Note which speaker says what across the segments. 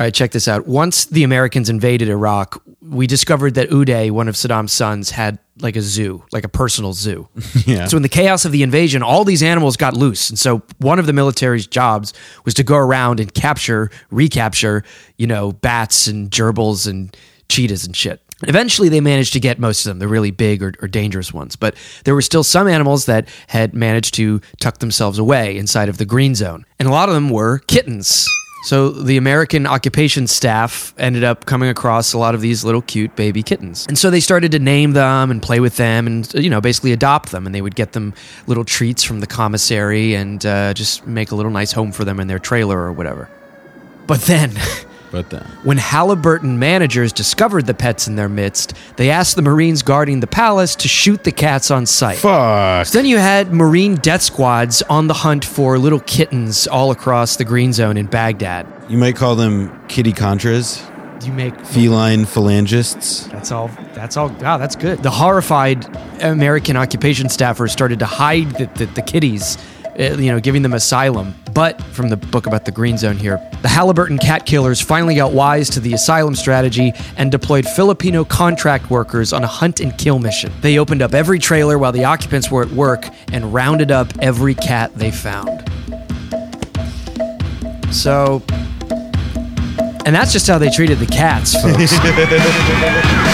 Speaker 1: All right, check this out. Once the Americans invaded Iraq, we discovered that Uday, one of Saddam's sons, had like a zoo, like a personal zoo.
Speaker 2: Yeah.
Speaker 1: So in the chaos of the invasion, all these animals got loose. And so one of the military's jobs was to go around and capture, recapture, you know, bats and gerbils and cheetahs and shit. Eventually, they managed to get most of them, the really big or, or dangerous ones. But there were still some animals that had managed to tuck themselves away inside of the green zone. And a lot of them were kittens. So the American occupation staff ended up coming across a lot of these little cute baby kittens. And so they started to name them and play with them and, you know, basically adopt them. And they would get them little treats from the commissary and uh, just make a little nice home for them in their trailer or whatever. But then.
Speaker 2: But then.
Speaker 1: When Halliburton managers discovered the pets in their midst, they asked the Marines guarding the palace to shoot the cats on sight.
Speaker 2: Fuck.
Speaker 1: Then you had Marine death squads on the hunt for little kittens all across the green zone in Baghdad.
Speaker 2: You might call them kitty contras,
Speaker 1: You make
Speaker 2: feline phalangists.
Speaker 1: that's all. That's all. Wow, that's good. The horrified American occupation staffers started to hide the, the, the kitties, uh, Uh, you know, giving them asylum. But from the book about the Green Zone here, the Halliburton cat killers finally got wise to the asylum strategy and deployed Filipino contract workers on a hunt and kill mission. They opened up every trailer while the occupants were at work and rounded up every cat they found. So. And that's just how they treated the cats, folks.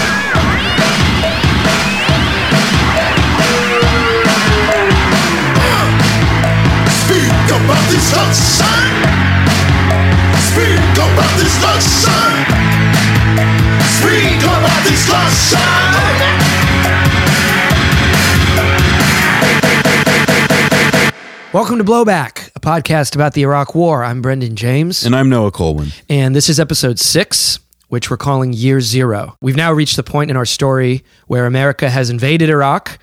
Speaker 1: Welcome to Blowback, a podcast about the Iraq War. I'm Brendan James,
Speaker 2: And I'm Noah Kulwin.
Speaker 1: and this is episode six, which we're calling Year Zero. We've now reached the point in our story where America has invaded Iraq,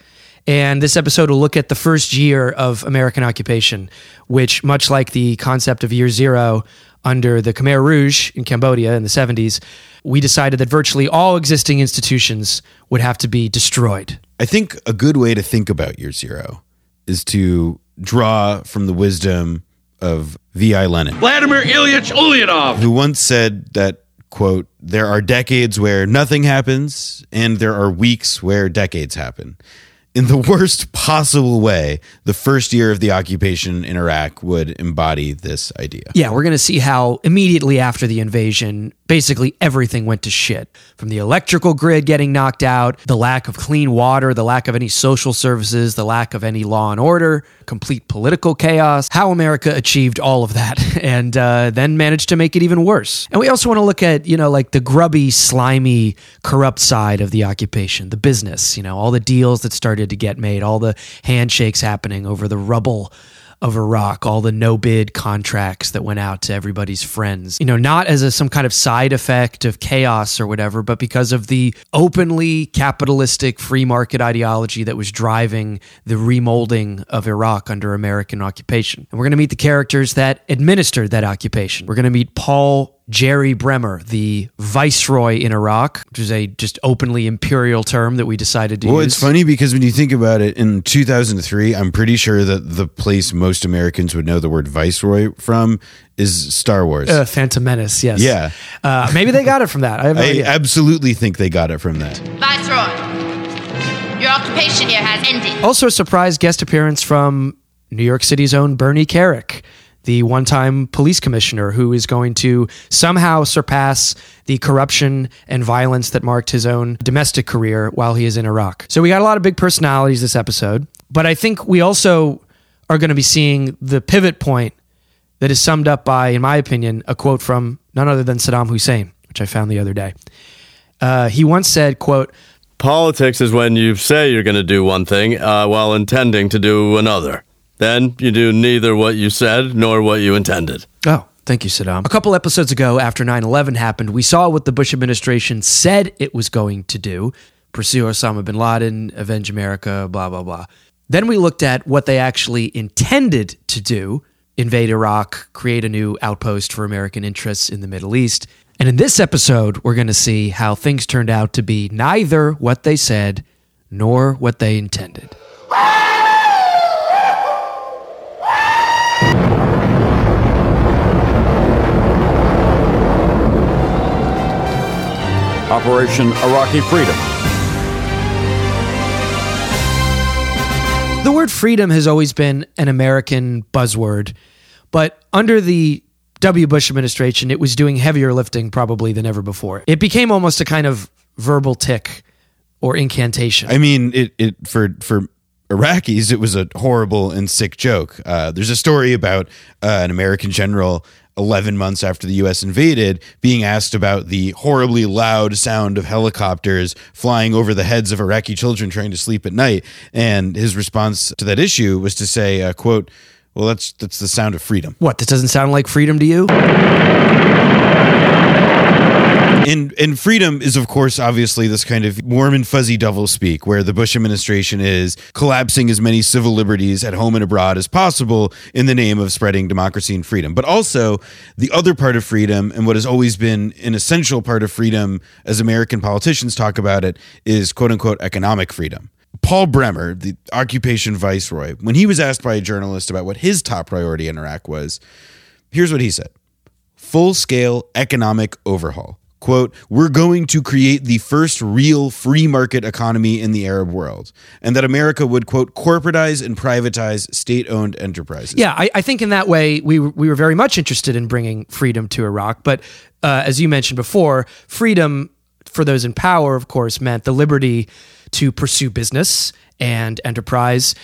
Speaker 1: and this episode will look at the first year of American occupation, which, much like the concept of Year Zero under the Khmer Rouge in Cambodia in the 70s, we decided that virtually all existing institutions would have to be destroyed.
Speaker 2: I think a good way to think about year zero is to draw from the wisdom of V.I. Lenin,
Speaker 3: Vladimir Ilyich Ulyanov.
Speaker 2: who once said that, quote, there are decades where nothing happens, and there are weeks where decades happen. In the worst possible way, the first year of the occupation in Iraq would embody this idea.
Speaker 1: Yeah, we're going to see how immediately after the invasion, basically everything went to shit. From the electrical grid getting knocked out, the lack of clean water, the lack of any social services, the lack of any law and order, complete political chaos, how America achieved all of that and uh, then managed to make it even worse. And we also want to look at, you know, like the grubby, slimy, corrupt side of the occupation, the business, you know, all the deals that started to get made, all the handshakes happening over the rubble of Iraq, all the no bid contracts that went out to everybody's friends. You know, not as a, some kind of side effect of chaos or whatever, but because of the openly capitalistic free market ideology that was driving the remolding of Iraq under American occupation. And we're going to meet the characters that administered that occupation. We're going to meet Paul Jerry Bremer, the viceroy in Iraq, which is a just openly imperial term that we decided to use.
Speaker 2: Well,
Speaker 1: use.
Speaker 2: it's funny because when you think about it, in 2003, I'm pretty sure that the place most Americans would know the word viceroy from is Star Wars.
Speaker 1: Uh, Phantom Menace, yes.
Speaker 2: Yeah.
Speaker 1: Uh, maybe they got it from that. I have no
Speaker 2: I
Speaker 1: idea.
Speaker 2: absolutely think they got it from that.
Speaker 4: Viceroy, your occupation here has ended.
Speaker 1: Also, a surprise guest appearance from New York City's own Bernie Kerik, the one time police commissioner who is going to somehow surpass the corruption and violence that marked his own domestic career while he is in Iraq. So, we got a lot of big personalities this episode, but I think we also are going to be seeing the pivot point that is summed up by, in my opinion, a quote from none other than Saddam Hussein, which I found the other day. Uh, he once said, quote,
Speaker 3: Politics is when you say you're going to do one thing uh, while intending to do another. Then you do neither what you said nor what you intended.
Speaker 1: Oh, thank you, Saddam. A couple episodes ago, after 9 11 happened, we saw what the Bush administration said it was going to do pursue Osama bin Laden, avenge America, blah, blah, blah. Then we looked at what they actually intended to do invade Iraq, create a new outpost for American interests in the Middle East. And in this episode, we're going to see how things turned out to be neither what they said nor what they intended.
Speaker 5: Operation Iraqi Freedom.
Speaker 1: The word freedom has always been an American buzzword, but under the W. Bush administration, it was doing heavier lifting probably than ever before. It became almost a kind of verbal tic or incantation.
Speaker 2: I mean, it, it for for Iraqis, it was a horrible and sick joke. Uh, there's a story about uh, an American general. 11 months after the US invaded, being asked about the horribly loud sound of helicopters flying over the heads of Iraqi children trying to sleep at night. And his response to that issue was to say, uh, quote, well, that's, that's the sound of freedom.
Speaker 1: what, this doesn't sound like freedom to you?
Speaker 2: And and freedom is of course obviously this kind of warm and fuzzy devil speak where the Bush administration is collapsing as many civil liberties at home and abroad as possible in the name of spreading democracy and freedom. But also the other part of freedom and what has always been an essential part of freedom as American politicians talk about it is quote unquote economic freedom. Paul Bremer, the occupation viceroy, when he was asked by a journalist about what his top priority in Iraq was, here's what he said full scale economic overhaul. Quote, we're going to create the first real free market economy in the Arab world, and that America would, quote, corporatize and privatize state owned enterprises.
Speaker 1: Yeah, I, I think in that way we we were very much interested in bringing freedom to Iraq. But uh, as you mentioned before, freedom for those in power, of course, meant the liberty to pursue business and enterprise,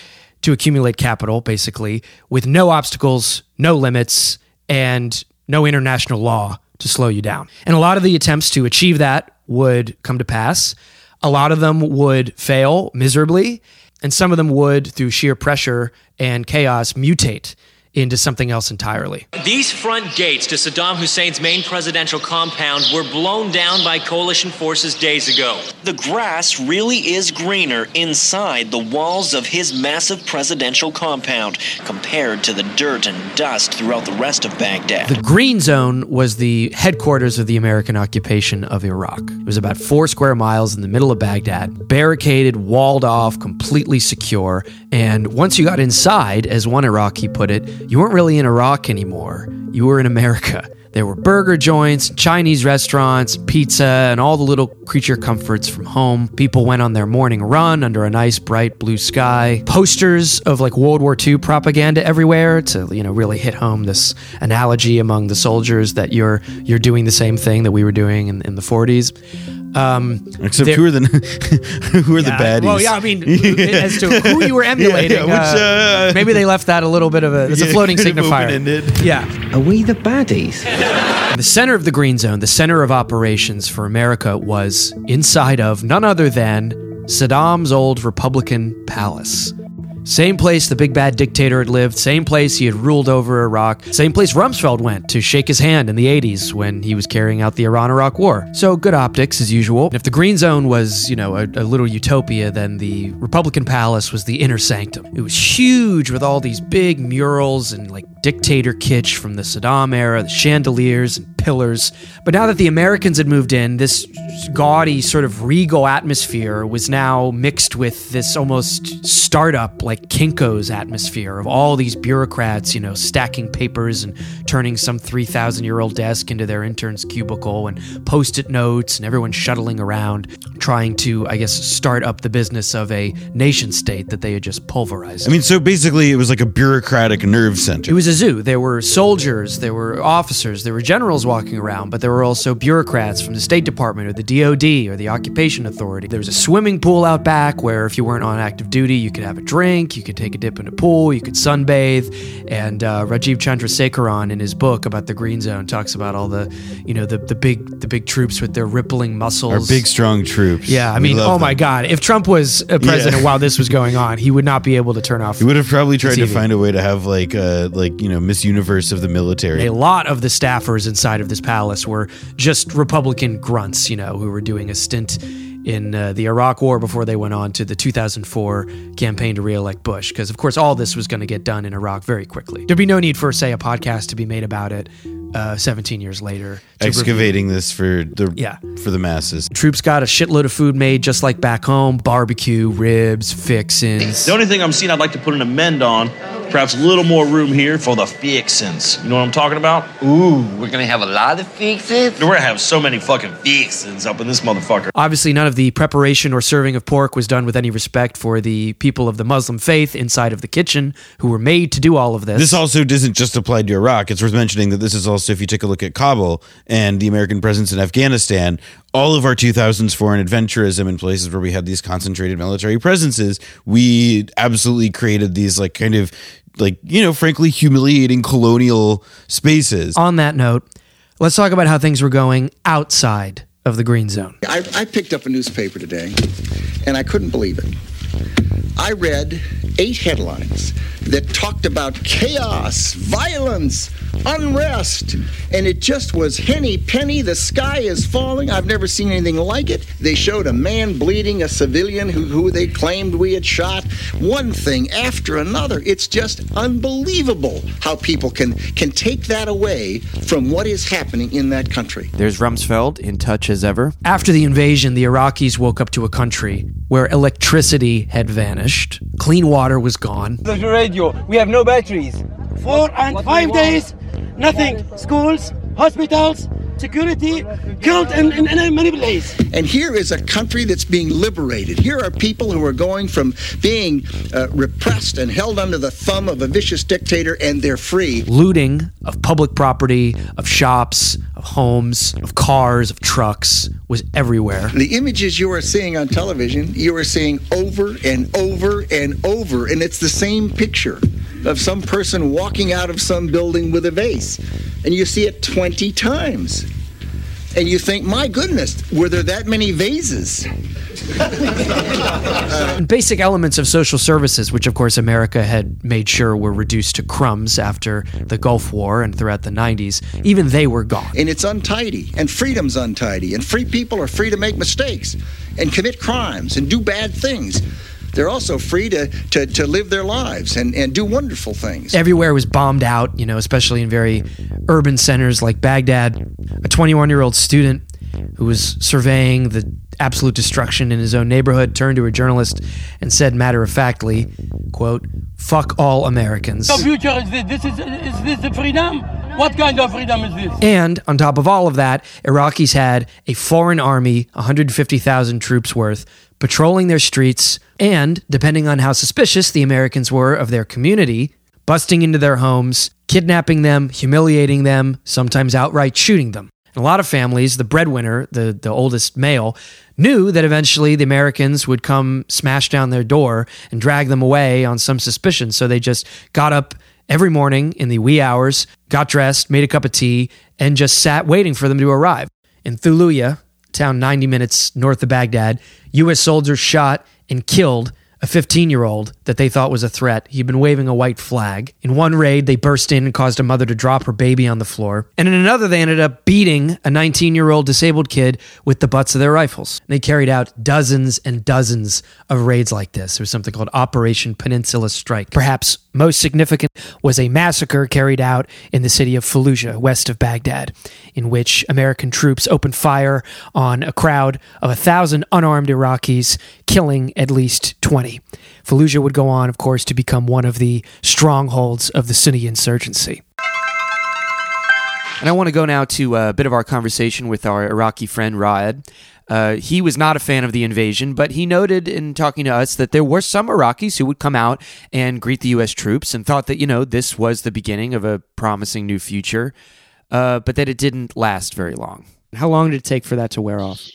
Speaker 1: to accumulate capital, basically, with no obstacles, no limits, and no international law to slow you down. And a lot of the attempts to achieve that would come to pass. A lot of them would fail miserably, and some of them would, through sheer pressure and chaos, mutate into something else entirely.
Speaker 6: These front gates to Saddam Hussein's main presidential compound were blown down by coalition forces days ago.
Speaker 7: The grass really is greener inside the walls of his massive presidential compound compared to the dirt and dust throughout the rest of Baghdad.
Speaker 1: The Green Zone was the headquarters of the American occupation of Iraq. It was about four square miles in the middle of Baghdad, barricaded, walled off, completely secure. And once you got inside, as one Iraqi put it, you weren't really in Iraq anymore. You were in America. There were burger joints, Chinese restaurants, pizza, and all the little creature comforts from home. People went on their morning run under a nice bright blue sky. Posters of like World War II propaganda everywhere to, you know, really hit home this analogy among the soldiers that you're you're doing the same thing that we were doing in, in the 40s. Um,
Speaker 2: Except who are the who are the
Speaker 1: yeah,
Speaker 2: baddies?
Speaker 1: Well, yeah, I mean, as to who you were emulating,
Speaker 2: yeah, which,
Speaker 1: uh,
Speaker 2: uh,
Speaker 1: maybe they left that a little bit of a, it's a floating signifier. Yeah.
Speaker 8: Are we the baddies?
Speaker 1: The center of the Green Zone, the center of operations for America, was inside of none other than Saddam's old Republican palace. Same place the big bad dictator had lived, same place he had ruled over Iraq, same place Rumsfeld went to shake his hand in the 80s when he was carrying out the Iran Iraq War. So good optics as usual. And if the Green Zone was, you know, a, a little utopia, then the Republican Palace was the inner sanctum. It was huge with all these big murals and like dictator kitsch from the Saddam era, the chandeliers and pillars. But now that the Americans had moved in, this gaudy sort of regal atmosphere was now mixed with this almost startup like Kinko's atmosphere of all these bureaucrats, you know, stacking papers and turning some 3,000 year old desk into their intern's cubicle and post it notes and everyone shuttling around trying to, I guess, start up the business of a nation state that they had just pulverized.
Speaker 2: I mean, so basically, it was like a bureaucratic nerve center.
Speaker 1: It was a zoo. There were soldiers, there were officers, there were generals walking around, but there were also bureaucrats from the State Department or the DoD or the Occupation Authority. There was a swimming pool out back where, if you weren't on active duty, you could have a drink, you could take a dip in a pool, you could sunbathe. And uh, Rajiv Chandrasekaran, in his book about the Green Zone, talks about all the, you know, the the big the big troops with their rippling muscles.
Speaker 2: Our big, strong troops.
Speaker 1: Yeah, I mean, oh my. God! If Trump was a president
Speaker 2: Yeah.
Speaker 1: while this was going on, he would not be able to turn off.
Speaker 2: He would have probably tried to find a way to have like uh like you know Miss Universe of the military.
Speaker 1: A lot of the staffers inside of this palace were just Republican grunts, you know, who were doing a stint in uh, the Iraq War before they went on to the 2004 campaign to re-elect Bush. Because of course, all this was going to get done in Iraq very quickly. There'd be no need for, say, a podcast to be made about it uh, 17 years later. to review.
Speaker 2: excavating this for the
Speaker 1: Yeah.
Speaker 2: for the masses.
Speaker 1: troops got a shitload of food made just like back home barbecue, ribs, fixins.
Speaker 8: The only thing I'm seeing I'd like to put an amend on, perhaps a little more room here for the fixins. You know what I'm talking about?
Speaker 9: Ooh, we're gonna have a lot of fixins.
Speaker 8: We're gonna have so many fucking fixins up in this motherfucker.
Speaker 1: Obviously, none of the preparation or serving of pork was done with any respect for the people of the Muslim faith inside of the kitchen who were made to do all of this.
Speaker 2: This also doesn't just apply to Iraq. It's worth mentioning that this is also, if you take a look at Kabul and the American presence in Afghanistan, all of our 2000s foreign adventurism in places where we had these concentrated military presences, we absolutely created these like kind of like, you know, frankly humiliating colonial spaces.
Speaker 1: On that note, let's talk about how things were going outside of the green zone.
Speaker 10: I, I picked up a newspaper today and I couldn't believe it. I read eight headlines that talked about chaos, violence, unrest, and it just was henny penny. The sky is falling. I've never seen anything like it. They showed a man bleeding, a civilian who, who they claimed we had shot. One thing after another. It's just unbelievable how people can can take that away from what is happening in that country.
Speaker 11: There's Rumsfeld in touch as ever.
Speaker 1: After the invasion, the Iraqis woke up to a country where electricity had vanished, clean water was gone,
Speaker 12: The radio. We have no batteries. Four and five days, nothing. Schools, hospitals, security, killed in, in, in many places.
Speaker 10: And here is a country that's being liberated. Here are people who are going from being uh, repressed and held under the thumb of a vicious dictator, and they're free.
Speaker 1: looting of public property, of shops, of homes, of cars, of trucks was everywhere.
Speaker 10: The images you are seeing on television, you are seeing over and over and over, and it's the same picture of some person walking out of some building with a vase. And you see it 20 times. And you think, my goodness, were there that many vases?
Speaker 1: Basic elements of social services, which of course America had made sure were reduced to crumbs after the Gulf War and throughout the 90s, even they were gone.
Speaker 10: and it's untidy, and freedom's untidy, and free people are free to make mistakes and commit crimes and do bad things. They're also free to, to, to live their lives and, and do wonderful things.
Speaker 1: Everywhere was bombed out, you know, especially in very urban centers like Baghdad. A 21 year old student who was surveying the absolute destruction in his own neighborhood turned to a journalist and said matter of factly, quote, fuck all Americans.
Speaker 12: The future is this. This is, is this the freedom? What kind of freedom is this?
Speaker 1: And on top of all of that, Iraqis had a foreign army, 150,000 troops worth, patrolling their streets, and, depending on how suspicious the Americans were of their community, busting into their homes, kidnapping them, humiliating them, sometimes outright shooting them. And a lot of families, the breadwinner, the, the oldest male, knew that eventually the Americans would come smash down their door and drag them away on some suspicion. So they just got up every morning in the wee hours, got dressed, made a cup of tea, and just sat waiting for them to arrive. In Thuluya, town 90 minutes north of Baghdad, U.S. soldiers shot and killed a 15 year old that they thought was a threat. He'd been waving a white flag. In one raid, they burst in and caused a mother to drop her baby on the floor. And in another, they ended up beating a 19 year old disabled kid with the butts of their rifles. They carried out dozens and dozens of raids like this. There was something called Operation Peninsula Strike. Perhaps most significant was a massacre carried out in the city of Fallujah, west of Baghdad, in which American troops opened fire on a crowd of a thousand unarmed Iraqis, killing at least 20. Fallujah would go on, of course, to become one of the strongholds of the Sunni insurgency.
Speaker 11: And I want to go now to uh, a bit of our conversation with our Iraqi friend Raed. Uh, he was not a fan of the invasion, but he noted in talking to us that there were some Iraqis who would come out and greet the U.S. troops and thought that, you know, this was the beginning of a promising new future, uh, but that it didn't last very long.
Speaker 1: How long did it take for that to wear off?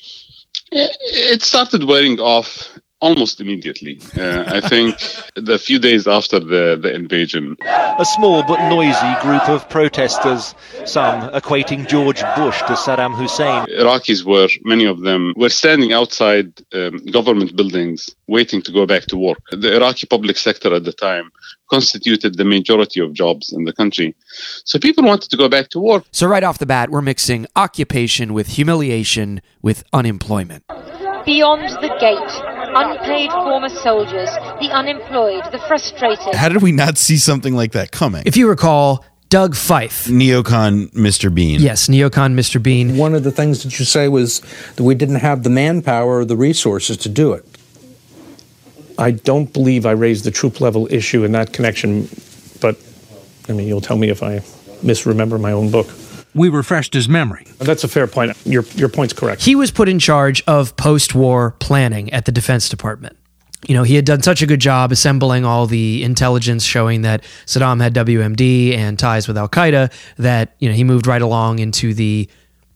Speaker 13: It started wearing off almost immediately. Uh, I think the few days after the, the invasion.
Speaker 14: A small but noisy group of protesters, some equating George Bush to Saddam Hussein.
Speaker 13: Iraqis were, many of them, were standing outside um, government buildings waiting to go back to work. The Iraqi public sector at the time constituted the majority of jobs in the country. So people wanted to go back to work.
Speaker 11: So, right off the bat, we're mixing occupation with humiliation with unemployment.
Speaker 15: Beyond the gate, unpaid former soldiers, the unemployed, the frustrated.
Speaker 2: How did we not see something like that coming?
Speaker 1: If you recall, Doug Feith.
Speaker 2: Neocon Mr. Bean.
Speaker 1: Yes, neocon Mr. Bean.
Speaker 16: One of the things that you say was that we didn't have the manpower or the resources to do it. I don't believe I raised the troop level issue in that connection, but I mean, you'll tell me if I misremember my own book.
Speaker 17: We refreshed his memory.
Speaker 16: That's a fair point. Your, your point's correct.
Speaker 1: He was put in charge of post war planning at the Defense Department. You know, he had done such a good job assembling all the intelligence showing that Saddam had WMD and ties with Al Qaeda that, you know, he moved right along into the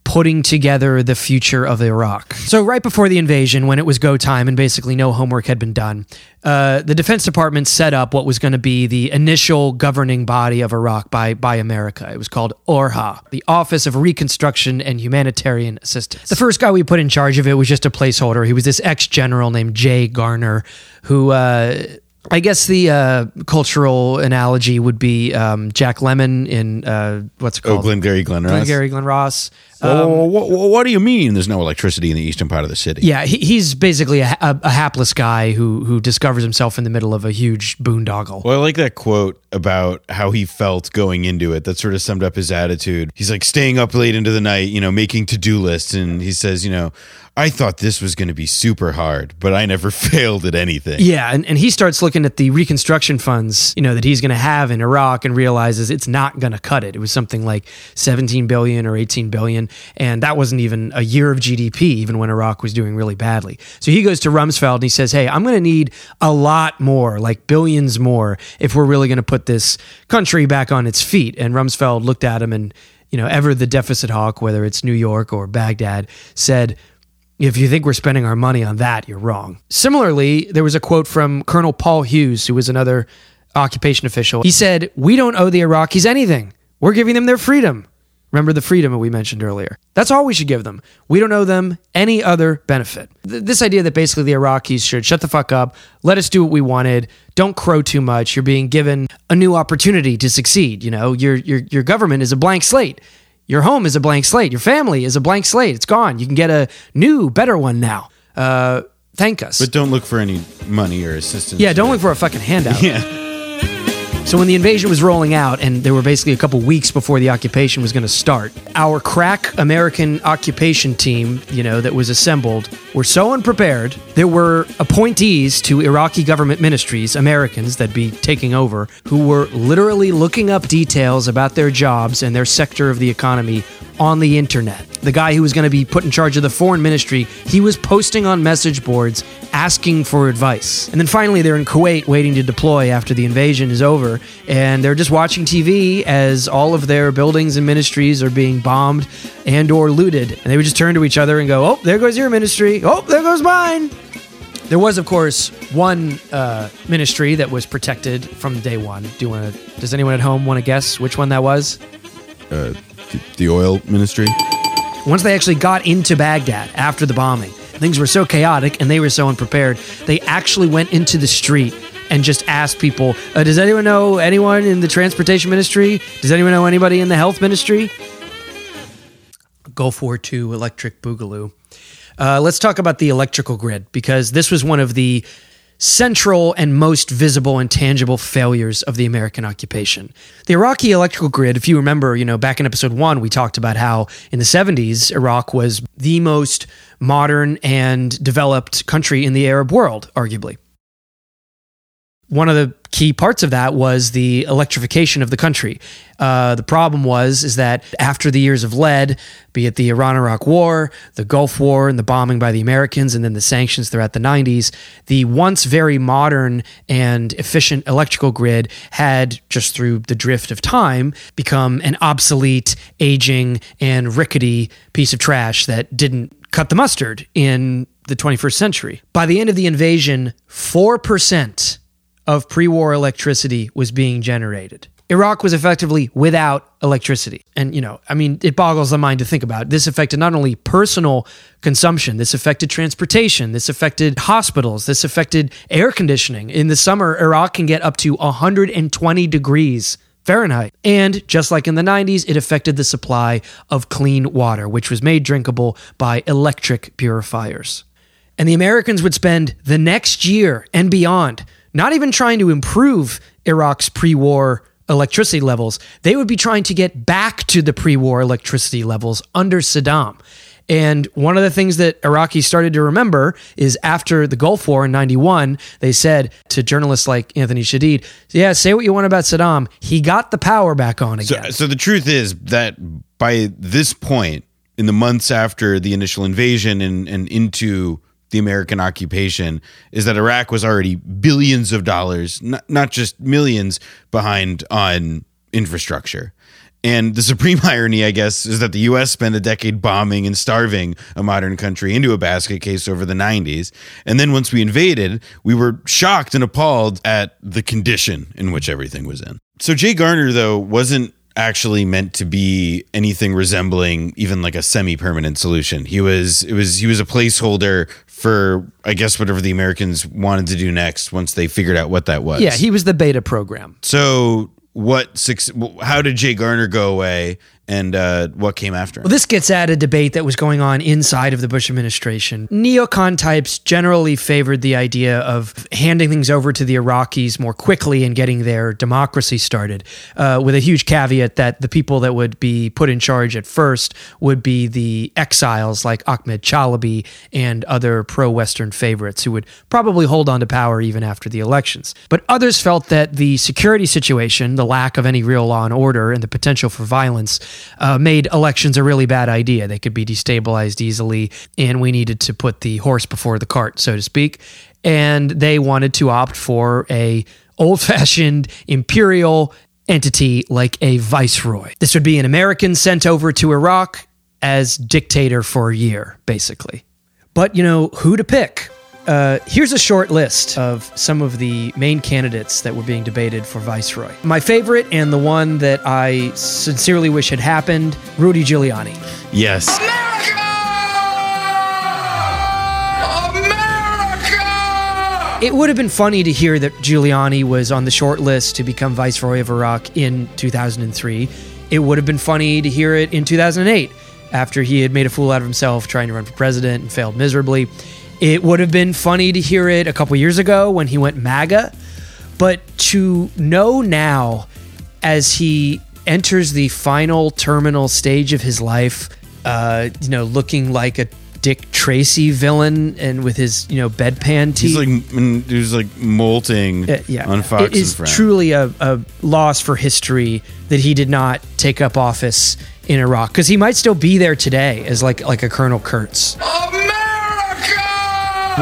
Speaker 1: putting together the future of Iraq. So, right before the invasion, when it was go time and basically no homework had been done, uh, the Defense Department set up what was going to be the initial governing body of Iraq by, by America. It was called ORHA, the Office of Reconstruction and Humanitarian Assistance. The first guy we put in charge of it was just a placeholder. He was this ex general named Jay Garner, who. Uh, I guess the uh, cultural analogy would be um, Jack Lemmon in uh, what's it
Speaker 2: Oh,
Speaker 1: called?
Speaker 2: Glengarry Glen Ross.
Speaker 1: Glengarry Glen Ross. Um,
Speaker 2: whoa, what do you mean there's no electricity in the eastern part of the city?
Speaker 1: Yeah, he, he's basically a, a, a hapless guy who who discovers himself in the middle of a huge boondoggle.
Speaker 2: Well, I like that quote about how he felt going into it. That sort of summed up his attitude. He's like staying up late into the night, you know, making to do lists. And he says, you know, I thought this was going to be super hard, but I never failed at anything.
Speaker 1: Yeah, and, and he starts looking at the reconstruction funds, you know, that he's going to have in Iraq and realizes it's not going to cut it. It was something like 17 billion or 18 billion, and that wasn't even a year of GDP even when Iraq was doing really badly. So he goes to Rumsfeld and he says, "Hey, I'm going to need a lot more, like billions more if we're really going to put this country back on its feet." And Rumsfeld looked at him and, you know, ever the deficit hawk, whether it's New York or Baghdad, said, if you think we're spending our money on that, you're wrong. Similarly, there was a quote from Colonel Paul Hughes, who was another occupation official. He said, We don't owe the Iraqis anything. We're giving them their freedom. Remember the freedom that we mentioned earlier. That's all we should give them. We don't owe them any other benefit. Th- this idea that basically the Iraqis should shut the fuck up, let us do what we wanted, don't crow too much. You're being given a new opportunity to succeed. You know, your your your government is a blank slate. Your home is a blank slate. Your family is a blank slate. It's gone. You can get a new, better one now. Uh, thank us.
Speaker 2: But don't look for any money or assistance.
Speaker 1: Yeah, don't look for a fucking handout.
Speaker 2: Yeah.
Speaker 1: So when the invasion was rolling out, and there were basically a couple weeks before the occupation was going to start, our crack American occupation team, you know, that was assembled, were so unprepared. There were appointees to Iraqi government ministries, Americans that'd be taking over, who were literally looking up details about their jobs and their sector of the economy on the internet. The guy who was going to be put in charge of the foreign ministry, he was posting on message boards asking for advice. And then finally, they're in Kuwait waiting to deploy after the invasion is over, and they're just watching TV as all of their buildings and ministries are being bombed and or looted. And they would just turn to each other and go, "Oh, there goes your ministry. Oh, there goes mine." There was, of course, one uh, ministry that was protected from day one. Do you want to? Does anyone at home want to guess which one that was?
Speaker 2: Uh, the, the oil ministry.
Speaker 1: Once they actually got into Baghdad after the bombing, things were so chaotic and they were so unprepared. They actually went into the street and just ask people, uh, "Does anyone know anyone in the transportation ministry? Does anyone know anybody in the health ministry?" Gulf War II electric boogaloo. Uh, let's talk about the electrical grid because this was one of the central and most visible and tangible failures of the American occupation. The Iraqi electrical grid, if you remember, you know, back in episode 1 we talked about how in the 70s Iraq was the most modern and developed country in the Arab world, arguably. One of the key parts of that was the electrification of the country. Uh, the problem was is that after the years of lead, be it the Iran-Iraq War, the Gulf War, and the bombing by the Americans, and then the sanctions throughout the 90s, the once very modern and efficient electrical grid had, just through the drift of time, become an obsolete, aging, and rickety piece of trash that didn't cut the mustard in the 21st century. By the end of the invasion, 4% of pre war electricity was being generated. Iraq was effectively without electricity. And, you know, I mean, it boggles the mind to think about. This affected not only personal consumption, this affected transportation, this affected hospitals, this affected air conditioning. In the summer, Iraq can get up to 120 degrees Fahrenheit. And just like in the 90s, it affected the supply of clean water, which was made drinkable by electric purifiers. And the Americans would spend the next year and beyond not even trying to improve Iraq's pre war electricity levels, they would be trying to get back to the pre war electricity levels under Saddam. And one of the things that Iraqis started to remember is after the Gulf War in 91, they said to journalists like Anthony Shadid, Yeah, say what you want about Saddam. He got the power back on
Speaker 2: So,
Speaker 1: again.
Speaker 2: so the truth is that by this point, in the months after the initial invasion and, and into the American occupation, is that Iraq was already billions of dollars, not, not just millions, behind on infrastructure. And the supreme irony, I guess, is that the U.S. spent a decade bombing and starving a modern country into a basket case over the 90s. And then once we invaded, we were shocked and appalled at the condition in which everything was in. So Jay Garner, though, wasn't actually meant to be anything resembling even like a semi-permanent solution. He was it was he was a placeholder for I guess whatever the Americans wanted to do next once they figured out what that was.
Speaker 1: yeah, he was the beta program.
Speaker 2: So what six? How did Jay Garner go away, and uh, what came after?
Speaker 1: Well, this gets at a debate that was going on inside of the Bush administration. Neocon types generally favored the idea of handing things over to the Iraqis more quickly and getting their democracy started, uh, with a huge caveat that the people that would be put in charge at first would be the exiles like Ahmed Chalabi and other pro Western favorites who would probably hold on to power even after the elections. But others felt that the security situation, the lack of any real law and order, and the potential for violence uh, made elections a really bad idea. They could be destabilized easily, and we needed to put the horse before the cart, so to speak. And they wanted to opt for a old-fashioned imperial entity like a viceroy. This would be an American sent over to Iraq as dictator for a year, basically. But you know who to pick? Uh, here's a short list of some of the main candidates that were being debated for viceroy. My favorite and the one that I sincerely wish had happened Rudy Giuliani.
Speaker 2: Yes.
Speaker 1: It would have been funny to hear that Giuliani was on the short list to become viceroy of Iraq in 2003. It would have been funny to hear it in 2008 after he had made a fool out of himself trying to run for president and failed miserably. It would have been funny to hear it a couple years ago when he went MAGA. But to know now, as he enters the final terminal stage of his life, uh, you know, looking like a Dick Tracy villain and with his, you know, bedpan teeth.
Speaker 2: He's like he's like molting
Speaker 1: Uh, yeah,
Speaker 2: on Fox
Speaker 1: it is
Speaker 2: and Friends.
Speaker 1: truly a, a loss for history that he did not take up office in Iraq because he might still be there today as like like a Colonel Kurtz.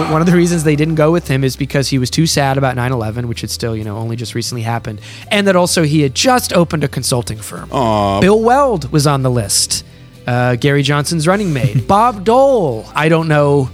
Speaker 1: One of the reasons they didn't go with him is because he was too sad about 9/11, which had still you know only just recently happened, and that also he had just opened a consulting firm.
Speaker 2: Aw.
Speaker 1: Bill Weld was on the list. Uh, Gary Johnson's running mate. Bob Dole. I don't know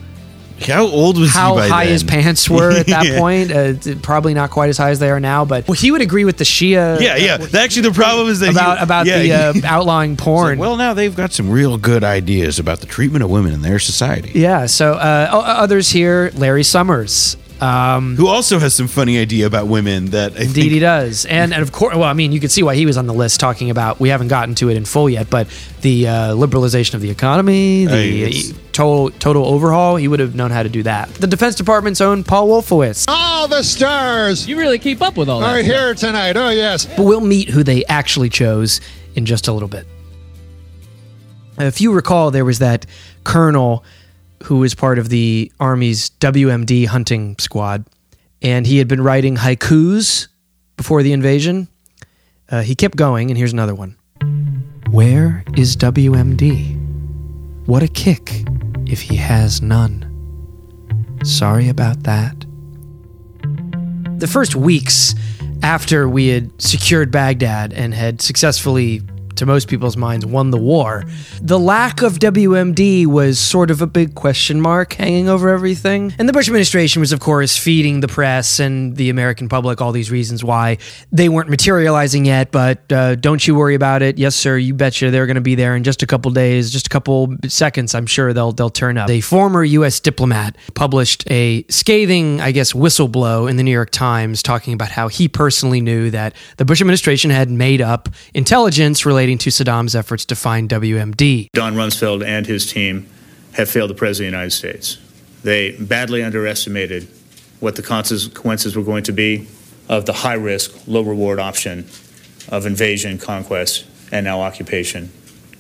Speaker 2: How old was
Speaker 1: how
Speaker 2: he
Speaker 1: high
Speaker 2: then?
Speaker 1: his pants were at that
Speaker 2: Yeah.
Speaker 1: point. Uh, probably not quite as high as they are now, but well, he would agree with the Shia.
Speaker 2: Yeah, yeah. Actually, the problem is that
Speaker 1: about
Speaker 2: he,
Speaker 1: about
Speaker 2: yeah,
Speaker 1: the uh, outlawing porn.
Speaker 2: well, now they've got some real good ideas about the treatment of women in their society.
Speaker 1: yeah. So uh, others here, Larry Summers. Um,
Speaker 2: Who also has some funny idea about women that I
Speaker 1: Indeed,
Speaker 2: think
Speaker 1: he does, and and of course, well, I mean, you can see why he was on the list talking about. We haven't gotten to it in full yet, but the uh, liberalization of the economy, the
Speaker 2: Hey,
Speaker 1: total total overhaul. He would have known how to do that. The Defense Department's own Paul Wolfowitz.
Speaker 18: All the stars
Speaker 19: You really keep up with all
Speaker 18: are
Speaker 19: that.
Speaker 18: here tonight. Oh, yes.
Speaker 1: But we'll meet who they actually chose in just a little bit. If you recall, there was that colonel who was part of the Army's WMD hunting squad, and he had been writing haikus before the invasion. Uh, he kept going, and here's another one Where is WMD? What a kick if he has none. Sorry about that. The first weeks after we had secured Baghdad and had successfully, to most people's minds, won the war, the lack of WMD was sort of a big question mark hanging over everything. And the Bush administration was, of course, feeding the press and the American public all these reasons why they weren't materializing yet, but uh, don't you worry about it. Yes, sir, you betcha they're going to be there in just a couple days, just a couple seconds. I'm sure they'll they'll turn up. A former U.S. diplomat published a scathing, I guess, whistleblow in the New York Times talking about how he personally knew that the Bush administration had made up intelligence relating to Saddam's efforts to find WMD.
Speaker 20: Don Rumsfeld and his team have failed the President of the United States. They badly underestimated what the consequences were going to be of the high risk, low reward option of invasion, conquest, and now occupation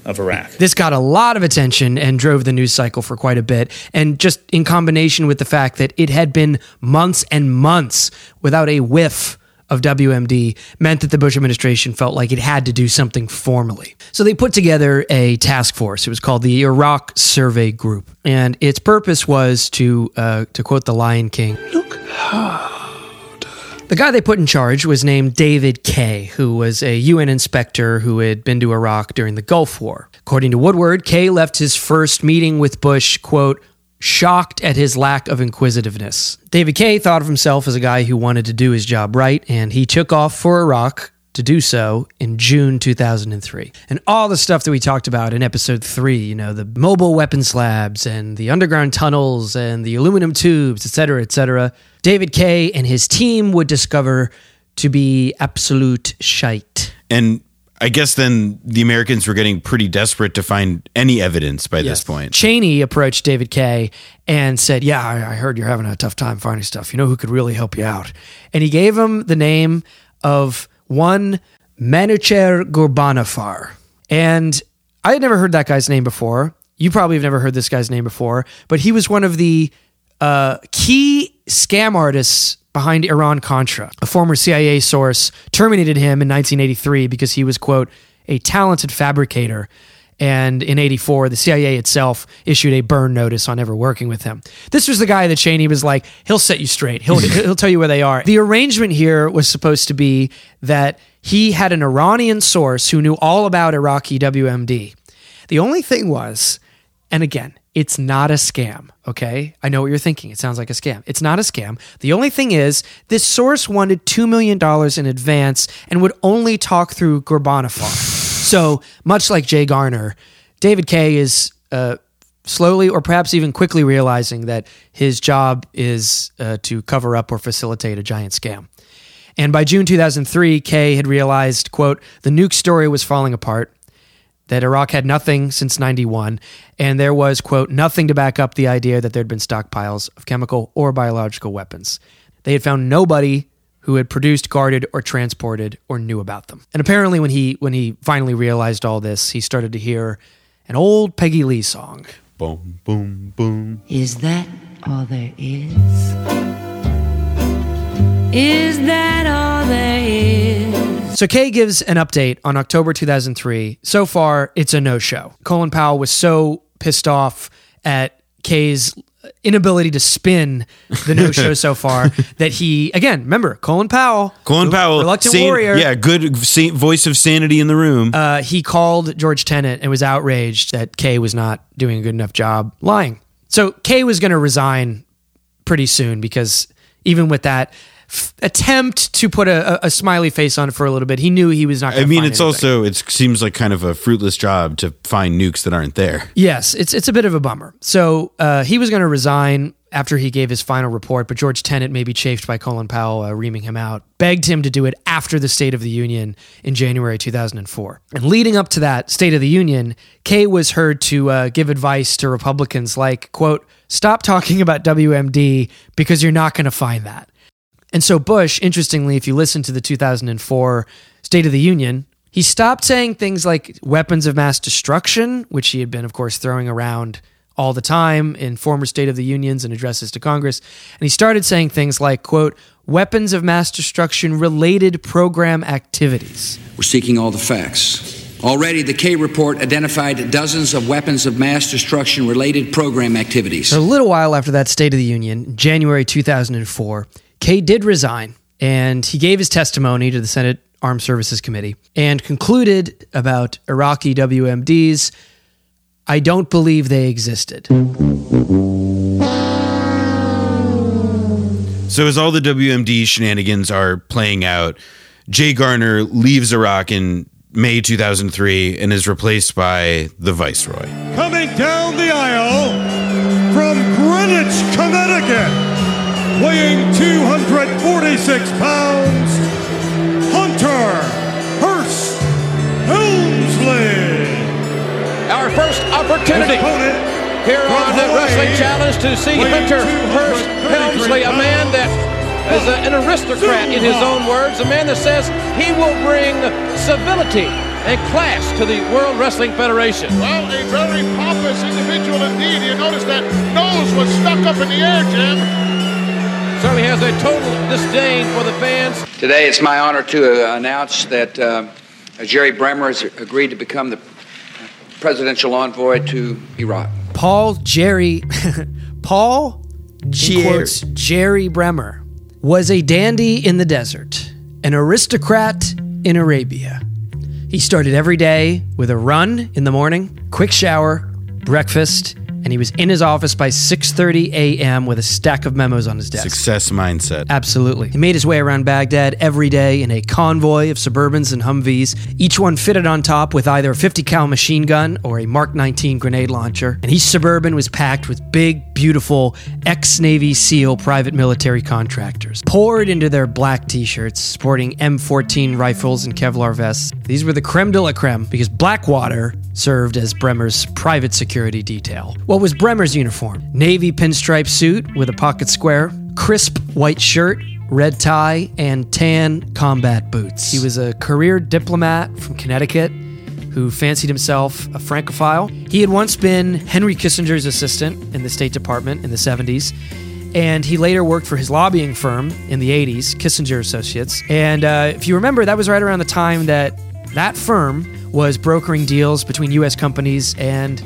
Speaker 20: of Iraq.
Speaker 1: This got a lot of attention and drove the news cycle for quite a bit. And just in combination with the fact that it had been months and months without a whiff of WMD meant that the Bush administration felt like it had to do something formally. So they put together a task force. It was called the Iraq Survey Group. And its purpose was to, uh, to quote the Lion King, look hard. the guy they put in charge was named David Kay, who was a UN inspector who had been to Iraq during the Gulf War. According to Woodward, Kay left his first meeting with Bush, quote, shocked at his lack of inquisitiveness. David Kay thought of himself as a guy who wanted to do his job right, and he took off for Iraq to do so in June 2003. And all the stuff that we talked about in episode three, you know, the mobile weapons labs and the underground tunnels and the aluminum tubes, et cetera, et cetera, David Kay and his team would discover to be absolute shite.
Speaker 2: And I guess then the Americans were getting pretty desperate to find any evidence by this point.
Speaker 1: Cheney approached David Kay and said, Yeah, I I heard you're having a tough time finding stuff. You know who could really help you out? And he gave him the name of one Manucher Ghorbanifar. And I had never heard that guy's name before. You probably have never heard this guy's name before, but he was one of the uh, key scam artists behind Iran Contra. A former CIA source terminated him in 1983 because he was, quote, a talented fabricator. And in 84, the CIA itself issued a burn notice on ever working with him. This was the guy that Cheney was like, he'll set you straight. He'll, he'll tell you where they are. The arrangement here was supposed to be that he had an Iranian source who knew all about Iraqi WMD. The only thing was, and again, it's not a scam, okay? I know what you're thinking. It sounds like a scam. It's not a scam. The only thing is, this source wanted $2 million in advance and would only talk through Ghorbanifar. So, much like Jay Garner, David Kay is uh, slowly or perhaps even quickly realizing that his job is uh, to cover up or facilitate a giant scam. And by June 2003, Kay had realized, quote, the nuke story was falling apart that Iraq had nothing since 91, and there was, quote, nothing to back up the idea that there'd been stockpiles of chemical or biological weapons. They had found nobody who had produced, guarded, or transported or knew about them. And apparently when he when he finally realized all this, he started to hear an old Peggy Lee song.
Speaker 2: Boom, boom, boom.
Speaker 19: Is that all there is? Is that all there is?
Speaker 1: So Kay gives an update on October 2003. So far, it's a no-show. Colin Powell was so pissed off at Kay's inability to spin the no-show so far that he again remember Colin Powell,
Speaker 2: Colin Powell,
Speaker 1: reluctant
Speaker 2: san-
Speaker 1: warrior,
Speaker 2: yeah, good voice of sanity in the room.
Speaker 1: uh, he called George Tenet and was outraged that Kay was not doing a good enough job lying. So Kay was going to resign pretty soon because even with that f- attempt to put a, a, smiley face on it for a little bit, he knew he was not.
Speaker 2: I mean, it's
Speaker 1: anything.
Speaker 2: also it seems like kind of a fruitless job to find nukes that aren't there.
Speaker 1: Yes, it's it's a bit of a bummer. So uh, he was going to resign after he gave his final report, but George Tenet, maybe chafed by Colin Powell uh, reaming him out, begged him to do it after the State of the Union in January 2004. And leading up to that State of the Union, Kay was heard to uh, give advice to Republicans like, "quote Stop talking about WMD because you're not going to find that." And so Bush, interestingly, if you listen to the 2004 State of the Union, he stopped saying things like weapons of mass destruction, which he had been, of course, throwing around all the time in former State of the Unions and addresses to Congress. And he started saying things like, quote, weapons of mass destruction related program activities.
Speaker 21: We're seeking all the facts. Already, the Kay report identified dozens of weapons of mass destruction related program activities.
Speaker 1: So a little while after that State of the Union, January 2004, Kay did resign and he gave his testimony to the Senate Armed Services Committee and concluded about Iraqi WMDs. I don't believe they existed.
Speaker 2: So as all the WMD shenanigans are playing out, Jay Garner leaves Iraq in May 2003 and is replaced by the Viceroy.
Speaker 22: Coming down the aisle from Greenwich, Connecticut, weighing 246 pounds, Hunter Hearst Helmsley.
Speaker 5: Our first opportunity here on the Wrestling Challenge to see Hunter Hearst Helmsley, a man that is a, an aristocrat in his own words, a man that says he will bring civility and class to the World Wrestling Federation.
Speaker 23: Well, a very pompous individual indeed. You notice that nose was stuck up in the air, Jim.
Speaker 5: Certainly has a total disdain for the fans.
Speaker 21: Today, it's my honor to uh, announce that uh, Jerry Bremer has agreed to become the presidential envoy to Iraq.
Speaker 1: Paul Jerry, Paul in quotes, Jerry Bremer was a dandy in the desert, an aristocrat in Arabia. He started every day with a run in the morning, quick shower, breakfast, and he was in his office by 6:30 a.m. with a stack of memos on his desk.
Speaker 2: Success mindset.
Speaker 1: Absolutely. He made his way around Baghdad every day in a convoy of Suburbans and Humvees, each one fitted on top with either a 50 cal machine gun or a Mark 19 grenade launcher. And each Suburban was packed with big, beautiful ex-Navy SEAL private military contractors, poured into their black t-shirts, sporting M14 rifles and Kevlar vests. These were the creme de la creme because Blackwater served as Bremer's private security detail. What was Bremer's uniform? Navy pinstripe suit with a pocket square, crisp white shirt, red tie, and tan combat boots. He was a career diplomat from Connecticut who fancied himself a Francophile. He had once been Henry Kissinger's assistant in the State Department in the 70s. And he later worked for his lobbying firm in the 80s, Kissinger Associates. And uh, if you remember, that was right around the time that that firm was brokering deals between U.S. companies and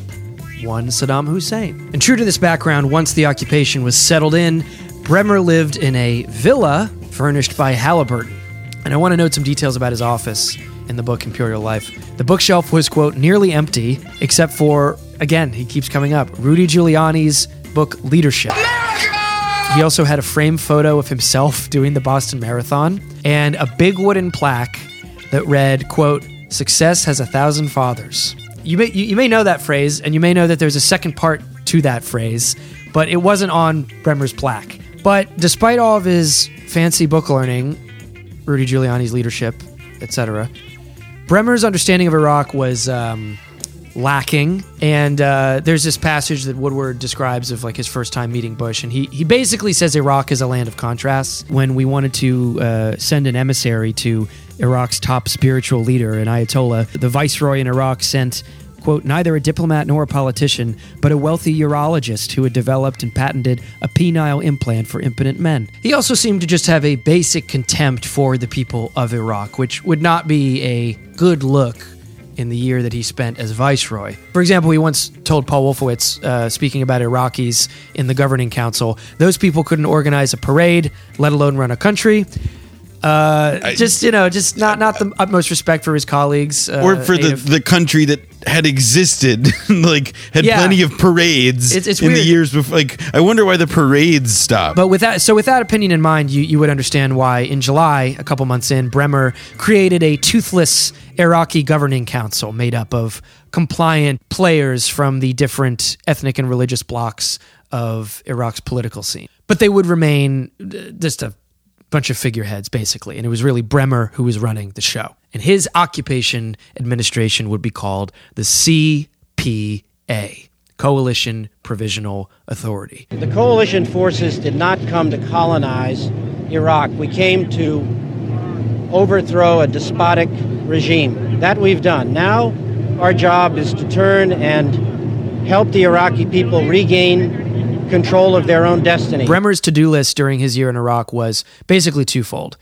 Speaker 1: one Saddam Hussein. And true to this background, once the occupation was settled in, Bremer lived in a villa furnished by Halliburton. And I want to note some details about his office in the book Imperial Life. The bookshelf was, quote, nearly empty, except for, again, he keeps coming up, Rudy Giuliani's book Leadership. He also had a framed photo of himself doing the Boston Marathon and a big wooden plaque that read, quote, Success has a thousand fathers. You may, you, you may know that phrase, and you may know that there's a second part to that phrase, but it wasn't on Bremer's plaque. But despite all of his fancy book learning, Rudy Giuliani's leadership, etc., Bremer's understanding of Iraq was um, lacking. And uh, there's this passage that Woodward describes of like his first time meeting Bush, and he he basically says Iraq is a land of contrasts. When we wanted to uh, send an emissary to Iraq's top spiritual leader, an Ayatollah, the viceroy in Iraq sent. Quote, neither a diplomat nor a politician, but a wealthy urologist who had developed and patented a penile implant for impotent men. He also seemed to just have a basic contempt for the people of Iraq, which would not be a good look in the year that he spent as viceroy. For example, he once told Paul Wolfowitz, uh, speaking about Iraqis in the governing council, those people couldn't organize a parade, let alone run a country. Uh, just you know, just not not the utmost respect for his colleagues, uh,
Speaker 2: or for the,
Speaker 1: native-
Speaker 2: the country that had existed, like had
Speaker 1: Yeah.
Speaker 2: plenty of parades
Speaker 1: It's- it's
Speaker 2: in the years before. Like, I wonder why the parades stopped.
Speaker 1: But with that, so with that opinion in mind, you, you would understand why in July, a couple months in, Bremer created a toothless Iraqi governing council made up of compliant players from the different ethnic and religious blocks of Iraq's political scene. But they would remain uh, just a bunch of figureheads, basically. And it was really Bremer who was running the show. And his occupation administration would be called the CPA, Coalition Provisional Authority.
Speaker 24: The coalition forces did not come to colonize Iraq. We came to overthrow a despotic regime. That we've done. Now, our job is to turn and help the Iraqi people regain control of their own destiny.
Speaker 1: Bremer's to do list during his year in Iraq was basically twofold.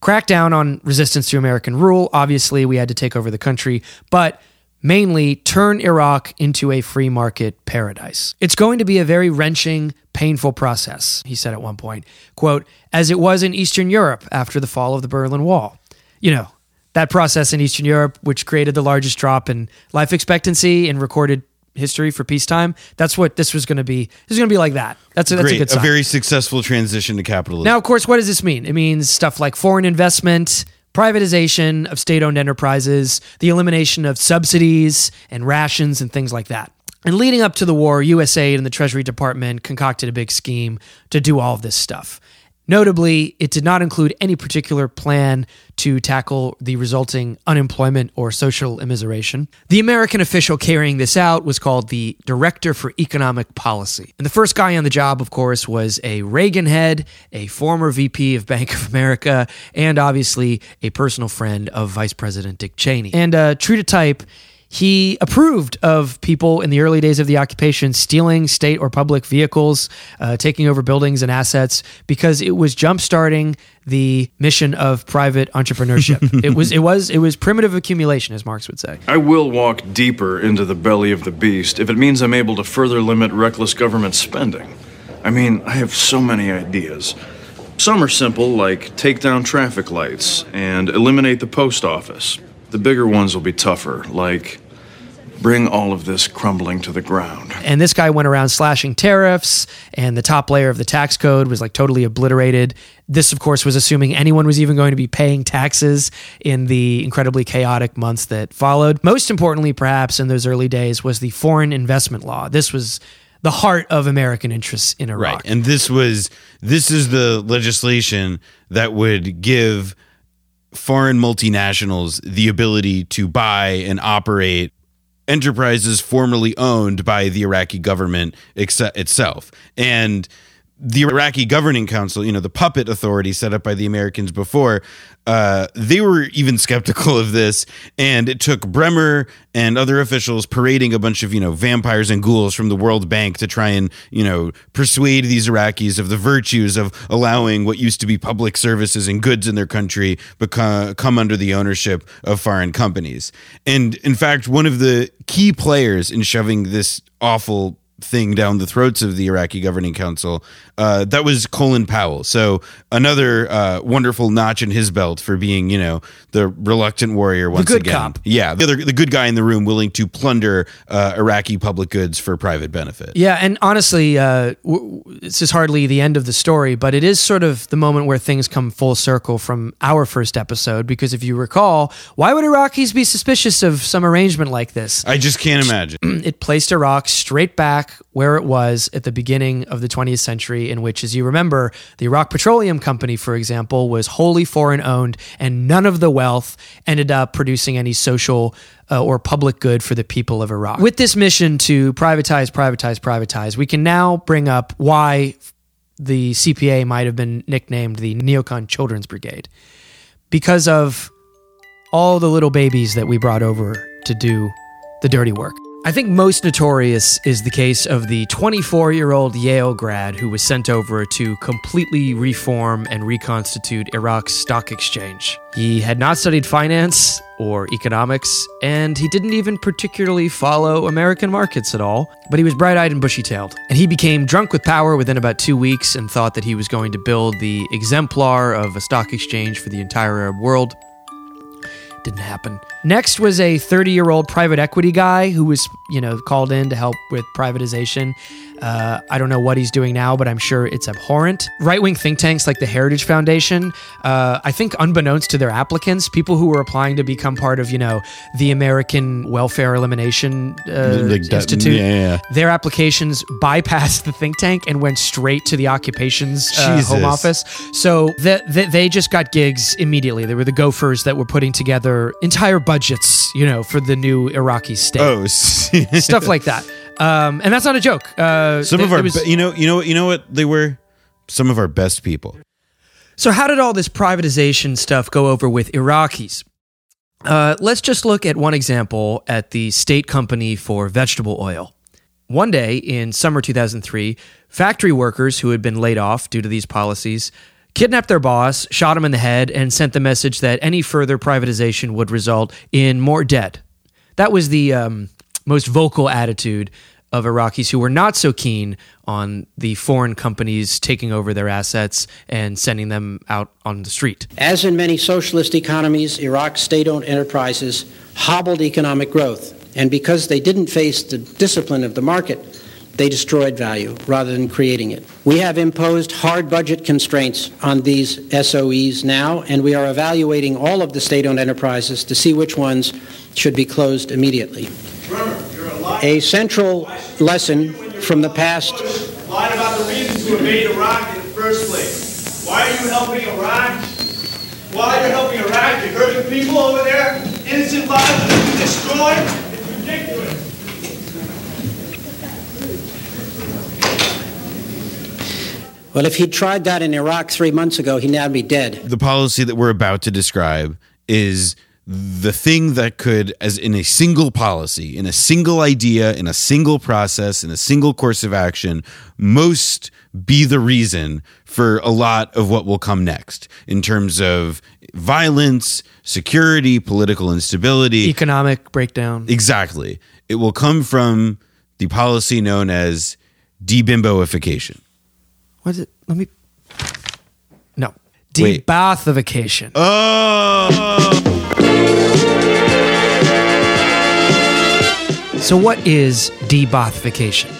Speaker 1: Crack down on resistance to American rule. Obviously, we had to take over the country, but mainly turn Iraq into a free market paradise. It's going to be a very wrenching, painful process, he said at one point. Quote, as it was in Eastern Europe after the fall of the Berlin Wall. You know, that process in Eastern Europe, which created the largest drop in life expectancy in recorded history for peacetime. That's what this was going to be. This is going to be like that. That's a, that's
Speaker 2: Great,
Speaker 1: a good
Speaker 2: a very successful transition to capitalism.
Speaker 1: Now, of course, what does this mean? It means stuff like foreign investment, privatization of state owned enterprises, the elimination of subsidies and rations and things like that. And leading up to the war, USAID and the Treasury Department concocted a big scheme to do all of this stuff. Notably, it did not include any particular plan to tackle the resulting unemployment or social immiseration. The American official carrying this out was called the Director for Economic Policy. And the first guy on the job, of course, was a Reagan head, a former VP of Bank of America, and obviously a personal friend of Vice President Dick Cheney. And uh, true to type, he approved of people in the early days of the occupation stealing state or public vehicles, uh, taking over buildings and assets because it was jumpstarting the mission of private entrepreneurship. it was it was it was primitive accumulation, as Marx would say.
Speaker 25: I will walk deeper into the belly of the beast if it means I'm able to further limit reckless government spending. I mean, I have so many ideas. Some are simple, like take down traffic lights and eliminate the post office. The bigger ones will be tougher, like bring all of this crumbling to the ground.
Speaker 1: And this guy went around slashing tariffs, and the top layer of the tax code was like totally obliterated. This, of course, was assuming anyone was even going to be paying taxes in the incredibly chaotic months that followed. Most importantly, perhaps in those early days, was the foreign investment law. This was the heart of American interests in Iraq.
Speaker 2: Right. And this was this is the legislation that would give foreign multinationals the ability to buy and operate enterprises formerly owned by the Iraqi government ex- itself. And the Iraqi Governing Council, you know, the puppet authority set up by the Americans before, uh, they were even skeptical of this. And it took Bremer and other officials parading a bunch of, you know, vampires and ghouls from the World Bank to try and, you know, persuade these Iraqis of the virtues of allowing what used to be public services and goods in their country become come under the ownership of foreign companies. And in fact, one of the key players in shoving this awful thing down the throats of the Iraqi Governing Council. Uh, that was Colin Powell. So another uh, wonderful notch in his belt for being, you know, the reluctant warrior once
Speaker 1: good
Speaker 2: again.
Speaker 1: cop.
Speaker 2: Yeah, the other the good guy in the room, willing to plunder uh, Iraqi public goods for private benefit.
Speaker 1: Yeah, and honestly, uh, w- this is hardly the end of the story, but it is sort of the moment where things come full circle from our first episode. Because if you recall, why would Iraqis be suspicious of some arrangement like this?
Speaker 2: I just can't imagine.
Speaker 1: it placed Iraq straight back where it was at the beginning of the 20th century, in which, as you remember, the Iraq Petroleum Company, for example, was wholly foreign owned, and none of the wealth ended up producing any social uh, or public good for the people of Iraq. With this mission to privatize, privatize, privatize, we can now bring up why the CPA might have been nicknamed the Neocon Children's Brigade because of all the little babies that we brought over to do the dirty work. I think most notorious is the case of the 24 year old Yale grad who was sent over to completely reform and reconstitute Iraq's stock exchange. He had not studied finance or economics, and he didn't even particularly follow American markets at all, but he was bright eyed and bushy tailed. And he became drunk with power within about two weeks and thought that he was going to build the exemplar of a stock exchange for the entire Arab world didn't happen. Next was a 30 year old private equity guy who was, you know, called in to help with privatization. Uh, I don't know what he's doing now, but I'm sure it's abhorrent. Right wing think tanks like the Heritage Foundation, uh, I think, unbeknownst to their applicants, people who were applying to become part of, you know, the American Welfare Elimination uh,
Speaker 2: Like
Speaker 1: Institute,
Speaker 2: yeah, yeah.
Speaker 1: their applications bypassed the think tank and went straight to the occupations uh, home office. So the, the, they just got gigs immediately. They were the gophers that were putting together entire budgets, you know, for the new Iraqi state.
Speaker 2: Oh,
Speaker 1: stuff like that. Um, and that's not a joke. Uh,
Speaker 2: Some of our,
Speaker 1: was-
Speaker 2: be- you know, you know, you know what they were. Some of our best people.
Speaker 1: So, how did all this privatization stuff go over with Iraqis? Uh, let's just look at one example at the state company for vegetable oil. One day in summer 2003, factory workers who had been laid off due to these policies kidnapped their boss, shot him in the head, and sent the message that any further privatization would result in more debt. That was the um, most vocal attitude of Iraqis who were not so keen on the foreign companies taking over their assets and sending them out on the street.
Speaker 24: As in many socialist economies, Iraq's state owned enterprises hobbled economic growth. And because they didn't face the discipline of the market, they destroyed value rather than creating it. We have imposed hard budget constraints on these SOEs now, and we are evaluating all of the state owned enterprises to see which ones should be closed immediately. A central lesson from the past
Speaker 26: lied about the reasons to invade Iraq in the first place. Why are you helping Iraq? Why are you helping Iraq? You're hurting people over there. Innocent lives are being destroyed. It's ridiculous.
Speaker 24: Well, if he'd tried that in Iraq three months ago, he'd now be dead.
Speaker 2: The policy that we're about to describe is the thing that could, as in a single policy, in a single idea, in a single process, in a single course of action, most be the reason for a lot of what will come next in terms of violence, security, political instability,
Speaker 1: economic breakdown.
Speaker 2: Exactly. It will come from the policy known as debimboification.
Speaker 1: What is it? Let me. No.
Speaker 2: Wait.
Speaker 1: Debathification.
Speaker 2: Oh.
Speaker 1: So, what is debathification?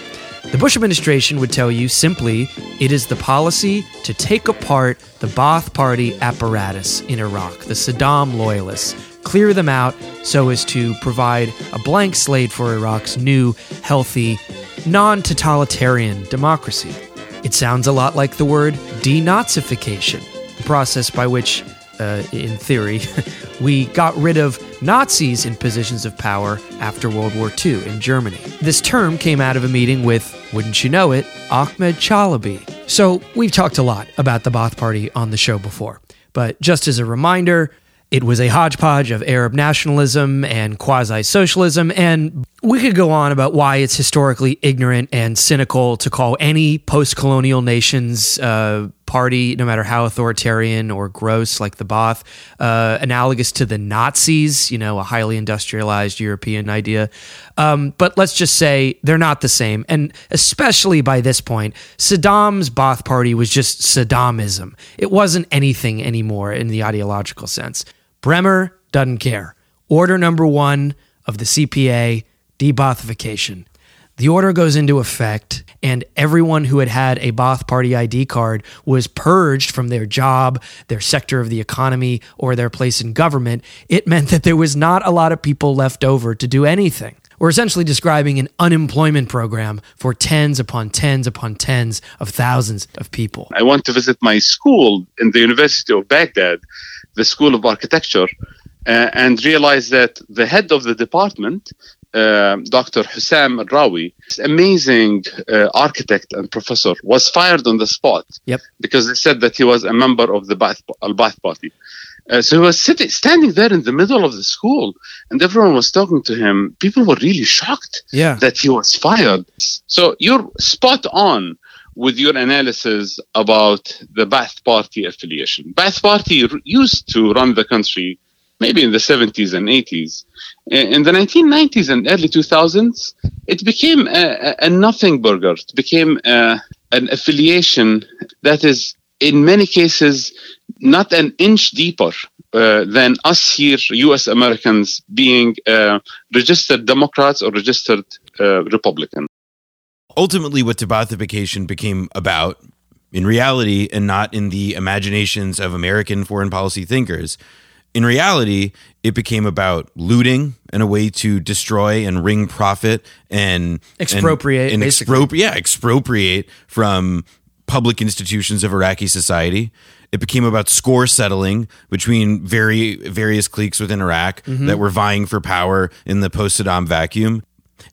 Speaker 1: The Bush administration would tell you simply it is the policy to take apart the Ba'ath Party apparatus in Iraq, the Saddam loyalists, clear them out so as to provide a blank slate for Iraq's new, healthy, non totalitarian democracy. It sounds a lot like the word denazification, the process by which, uh, in theory, we got rid of Nazis in positions of power after World War II in Germany. This term came out of a meeting with, wouldn't you know it, Ahmed Chalabi. So we've talked a lot about the Ba'ath Party on the show before, but just as a reminder, it was a hodgepodge of Arab nationalism and quasi socialism, and we could go on about why it's historically ignorant and cynical to call any post colonial nation's uh, party, no matter how authoritarian or gross, like the Ba'ath, uh, analogous to the Nazis, you know, a highly industrialized European idea. Um, but let's just say they're not the same. And especially by this point, Saddam's Ba'ath party was just Saddamism. It wasn't anything anymore in the ideological sense. Bremer doesn't care. Order number one of the CPA debathification. The order goes into effect, and everyone who had had a Ba'ath Party ID card was purged from their job, their sector of the economy, or their place in government. It meant that there was not a lot of people left over to do anything. We're essentially describing an unemployment program for tens upon tens upon tens of thousands of people.
Speaker 13: I went to visit my school in the University of Baghdad, the School of Architecture, uh, and realized that the head of the department, uh, Dr. Hussam Rawi, this amazing uh, architect and professor, was fired on the spot
Speaker 1: Yep.
Speaker 13: because they said that he was a member of the Ba'ath, Al-Ba'ath Party. Uh, so he was sitting, standing there in the middle of the school, and everyone was talking to him. People were really shocked
Speaker 1: Yeah.
Speaker 13: that he was fired. So you're spot on with your analysis about the Ba'ath Party affiliation. Ba'ath Party r- used to run the country maybe in the 70s and 80s. In the 1990s and early 2000s, it became a, a, a nothing burger. It became uh an affiliation that is, in many cases, not an inch deeper uh, than us here, US Americans, being uh, registered Democrats or registered uh, Republican.
Speaker 2: ultimately what debathification became about in reality and not in the imaginations of American foreign policy thinkers. In reality, it became about looting and a way to destroy and wring profit and
Speaker 1: Expropriate,
Speaker 2: and, and
Speaker 1: basically.
Speaker 2: yeah, expropriate from public institutions of Iraqi society. It became about score settling between very various cliques within Iraq
Speaker 1: Mhm.
Speaker 2: that were vying for power in the post Saddam vacuum.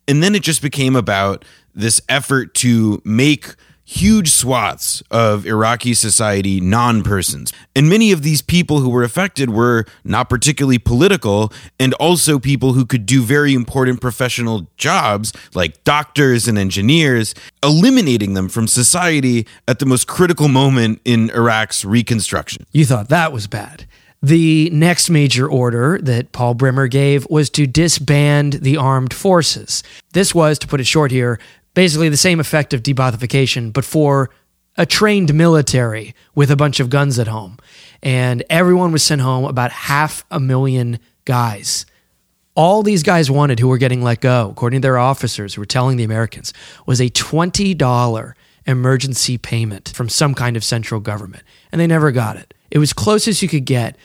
Speaker 2: And then it just became about this effort to make huge swaths of Iraqi society non persons. And many of these people who were affected were not particularly political and also people who could do very important professional jobs like doctors and engineers, eliminating them from society at the most critical moment in Iraq's reconstruction.
Speaker 1: You thought that was bad. The next major order that Paul Bremer gave was to disband the armed forces. This was, to put it short here, basically the same effect of debathification, but for a trained military with a bunch of guns at home. And everyone was sent home, about half a million guys. All these guys wanted who were getting let go, according to their officers who were telling the Americans, was a $20 emergency payment from some kind of central government. And they never got it. It was close as you could get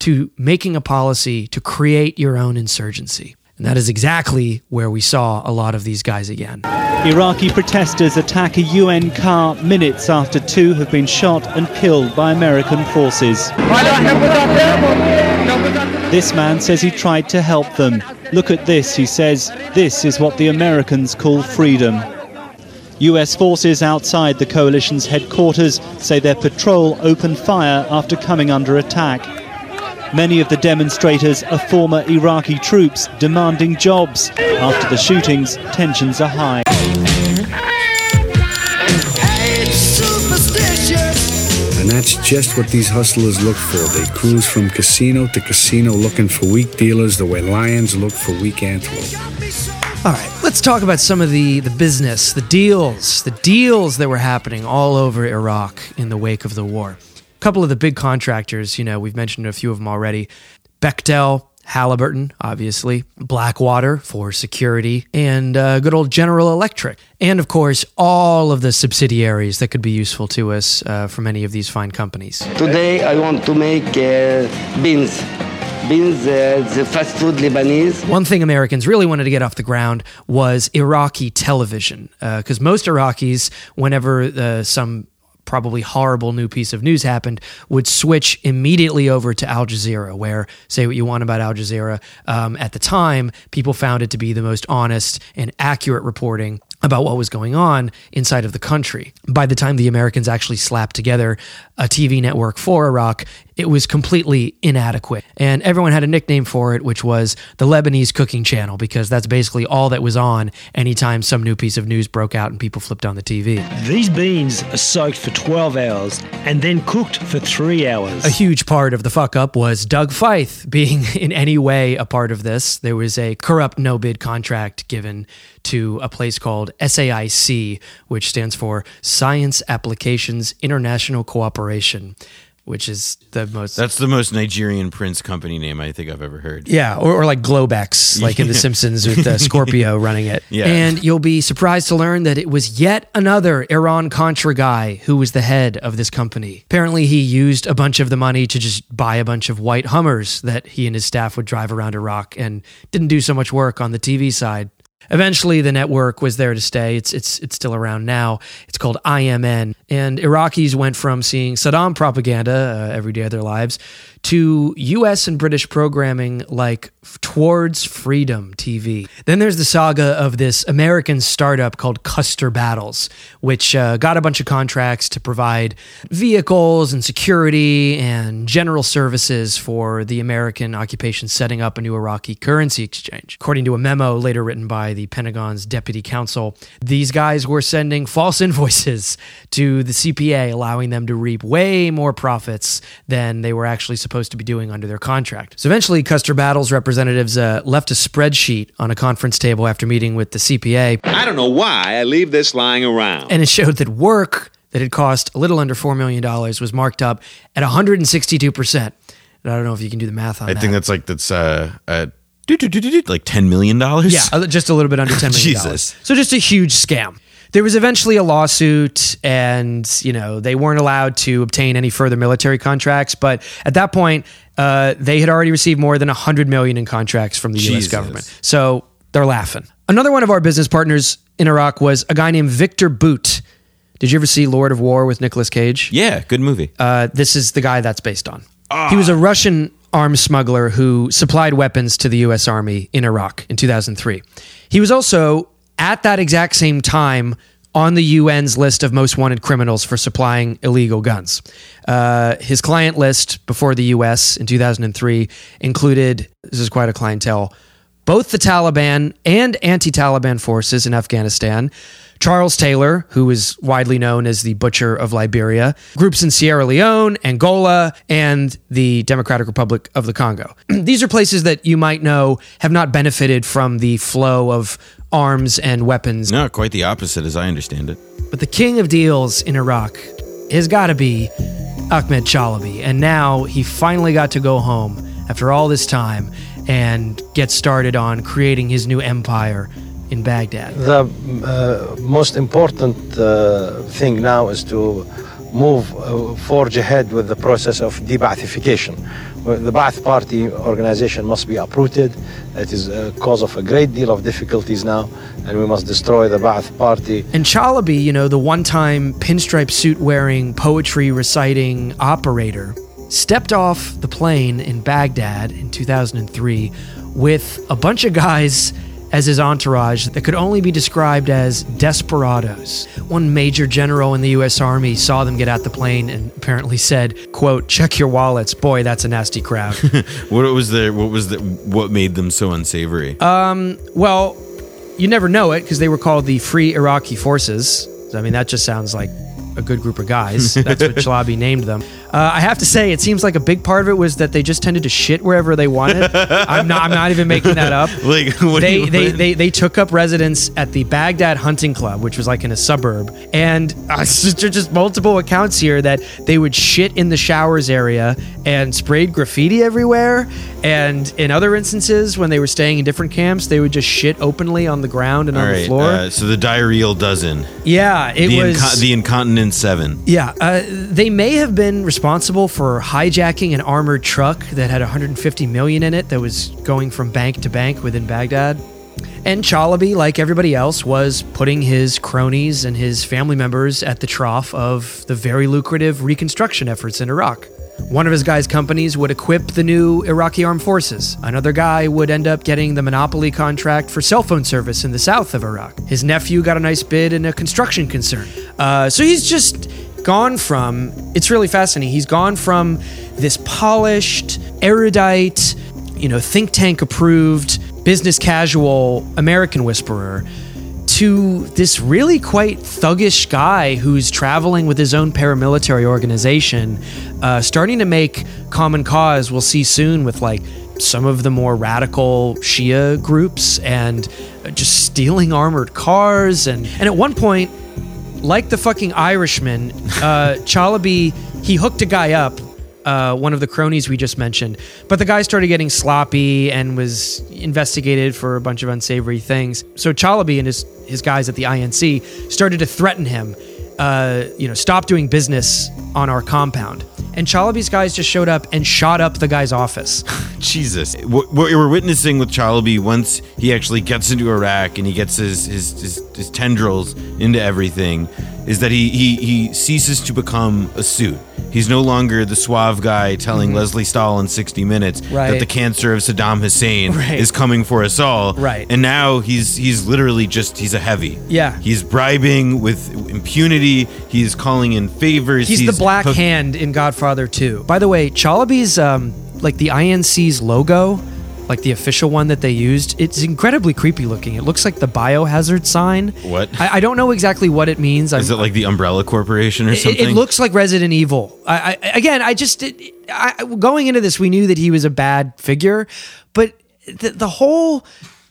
Speaker 1: to making a policy to create your own insurgency. And that is exactly where we saw a lot of these guys again.
Speaker 27: Iraqi protesters attack a UN car minutes after two have been shot and killed by American forces. This man says he tried to help them. Look at this, he says. This is what the Americans call freedom. US forces outside the coalition's headquarters say their patrol opened fire after coming under attack. Many of the demonstrators are former Iraqi troops demanding jobs. After the shootings, tensions are high.
Speaker 28: And that's just what these hustlers look for. They cruise from casino to casino looking for weak dealers the way lions look for weak antelope.
Speaker 1: All right, let's talk about some of the, the business, the deals, the deals that were happening all over Iraq in the wake of the war. A couple of the big contractors, you know, we've mentioned a few of them already. Bechtel, Halliburton, obviously, Blackwater for security, and uh, good old General Electric. And of course, all of the subsidiaries that could be useful to us uh, from any of these fine companies.
Speaker 29: Today I want to make uh, beans. Beans, uh, the fast food Lebanese.
Speaker 1: One thing Americans really wanted to get off the ground was Iraqi television, because most Iraqis, whenever uh, some probably horrible new piece of news happened, would switch immediately over to Al Jazeera, where, say what you want about Al Jazeera, um, at the time, people found it to be the most honest and accurate reporting about what was going on inside of the country. By the time the Americans actually slapped together a TV network for Iraq, it was completely inadequate. And everyone had a nickname for it, which was the Lebanese Cooking Channel, because that's basically all that was on anytime some new piece of news broke out and people flipped on the TV.
Speaker 30: These beans are soaked for 12 hours and then cooked for three hours.
Speaker 1: A huge part of the fuck up was Doug Feith being in any way a part of this. There was a corrupt no bid contract given to a place called SAIC, which stands for Science Applications International Cooperation, which is the most.
Speaker 2: That's the most Nigerian Prince company name I think I've ever heard.
Speaker 1: Yeah, or, or like Globex, like in The Simpsons with uh, Scorpio running it.
Speaker 2: Yeah.
Speaker 1: And you'll be surprised to learn that it was yet another Iran Contra guy who was the head of this company. Apparently, he used a bunch of the money to just buy a bunch of white Hummers that he and his staff would drive around Iraq and didn't do so much work on the TV side. Eventually, the network was there to stay. It's it's it's still around now. It's called IMN, and Iraqis went from seeing Saddam propaganda uh, every day of their lives to U.S. and British programming like Towards Freedom TV. Then there's the saga of this American startup called Custer Battles, which uh, got a bunch of contracts to provide vehicles and security and general services for the American occupation setting up a new Iraqi currency exchange. According to a memo later written by the Pentagon's deputy counsel, these guys were sending false invoices to the CPA, allowing them to reap way more profits than they were actually supposed to be doing under their contract. So eventually, Custer Battles representatives uh, left a spreadsheet on a conference table after meeting with the CPA.
Speaker 31: I don't know why I leave this lying around.
Speaker 1: And it showed that work that had cost a little under $4 million was marked up at 162%. And I don't know if you can do the math on
Speaker 2: I
Speaker 1: that.
Speaker 2: think that's like that's uh, uh like ten million dollars.
Speaker 1: Yeah, just a little bit under $10 million.
Speaker 2: Jesus.
Speaker 1: So just a huge scam. There was eventually a lawsuit, and you know they weren't allowed to obtain any further military contracts. But at that point, uh, they had already received more than hundred million in contracts from the U.S. Government. So they're laughing. Another one of our business partners in Iraq was a guy named Victor Bout. Did you ever see Lord of War with Nicolas Cage?
Speaker 2: Yeah, good movie.
Speaker 1: Uh, this is the guy that's based on. He was a Russian arms smuggler who supplied weapons to the U.S. Army in Iraq in 2003. He was also, at that exact same time, on the UN's list of most wanted criminals for supplying illegal guns. Uh, his client list before the U.S. in 2003 included this is quite a clientele both the Taliban and anti Taliban forces in Afghanistan. Charles Taylor, who is widely known as the Butcher of Liberia, groups in Sierra Leone, Angola, and the Democratic Republic of the Congo. These are places that you might know have not benefited from the flow of arms and weapons.
Speaker 2: No, quite the opposite, as I understand it.
Speaker 1: But the king of deals in Iraq has got to be Ahmed Chalabi. And now he finally got to go home after all this time and get started on creating his new empire in Baghdad.
Speaker 32: The uh, most important uh, thing now is to
Speaker 33: move, uh, forge ahead with the process of debathification. Uh, The Ba'ath Party organization must be uprooted. It is a cause of a great deal of difficulties now, and we must destroy the Ba'ath Party.
Speaker 1: And Chalabi, you know, the one time pinstripe suit wearing, poetry reciting operator, stepped off the plane in Baghdad in 2003 with a bunch of guys as his entourage that could only be described as desperados. One major general in the US Army saw them get out the plane and apparently said, quote, check your wallets. Boy, that's a nasty crowd.
Speaker 2: what was the what was the what made them so unsavory?
Speaker 1: Um, well, you never know it because they were called the Free Iraqi Forces. I mean, that just sounds like a good group of guys. That's what Chalabi named them. Uh, I have to say, it seems like a big part of it was that they just tended to shit wherever they wanted. I'm not. I'm not even making that up.
Speaker 2: like what
Speaker 1: they, they, they they took up residence at the Baghdad Hunting Club, which was like in a suburb, and uh, there's just multiple accounts here that they would shit in the showers area and sprayed graffiti everywhere. And in other instances, when they were staying in different camps, they would just shit openly on the ground and
Speaker 2: All
Speaker 1: on the floor.
Speaker 2: uh, so the diarrheal dozen.
Speaker 1: yeah, it
Speaker 2: the
Speaker 1: was
Speaker 2: inco- the incontinent seven.
Speaker 1: yeah, uh, they may have been responsible for hijacking an armored truck that had 150 million in it that was going from bank to bank within Baghdad. And Chalabi, like everybody else, was putting his cronies and his family members at the trough of the very lucrative reconstruction efforts in Iraq. One of his guys' companies would equip the new Iraqi armed forces. Another guy would end up getting the monopoly contract for cell phone service in the south of Iraq. His nephew got a nice bid in a construction concern. Uh, so he's just gone from, it's really fascinating, he's gone from this polished, erudite, you know, think tank approved, business casual American whisperer to this really quite thuggish guy who's traveling with his own paramilitary organization, uh, starting to make common cause. We'll see soon with like some of the more radical Shia groups and just stealing armored cars. And, and at one point, like the fucking Irishman, uh, Chalabi, he hooked a guy up, uh, one of the cronies we just mentioned, but the guy started getting sloppy and was investigated for a bunch of unsavory things. So Chalabi and his, his guys at the INC started to threaten him, uh, you know, stop doing business on our compound. And Chalabi's guys just showed up and shot up the guy's office.
Speaker 2: Jesus, what, we're witnessing with Chalabi once he actually gets into Iraq and he gets his his, his, his tendrils into everything, is that he, he he ceases to become a suit. He's no longer the suave guy telling
Speaker 1: Mhm.
Speaker 2: Lesley Stahl in 60 Minutes that the cancer of Saddam Hussein
Speaker 1: Right.
Speaker 2: is coming for us all.
Speaker 1: Right.
Speaker 2: And now he's he's literally just he's a heavy.
Speaker 1: Yeah.
Speaker 2: He's bribing with impunity. He's calling in favors.
Speaker 1: He's, the black
Speaker 2: hook-
Speaker 1: hand in Godfather 2. By the way, Chalabi's um like the INC's logo, like the official one that they used, it's incredibly creepy looking. It looks like the biohazard sign.
Speaker 2: What?
Speaker 1: I, I don't know exactly what it means.
Speaker 2: Is it like the Umbrella Corporation or something?
Speaker 1: It, looks like Resident Evil. I, I again, I just it, I, going into this, we knew that he was a bad figure, but the, the whole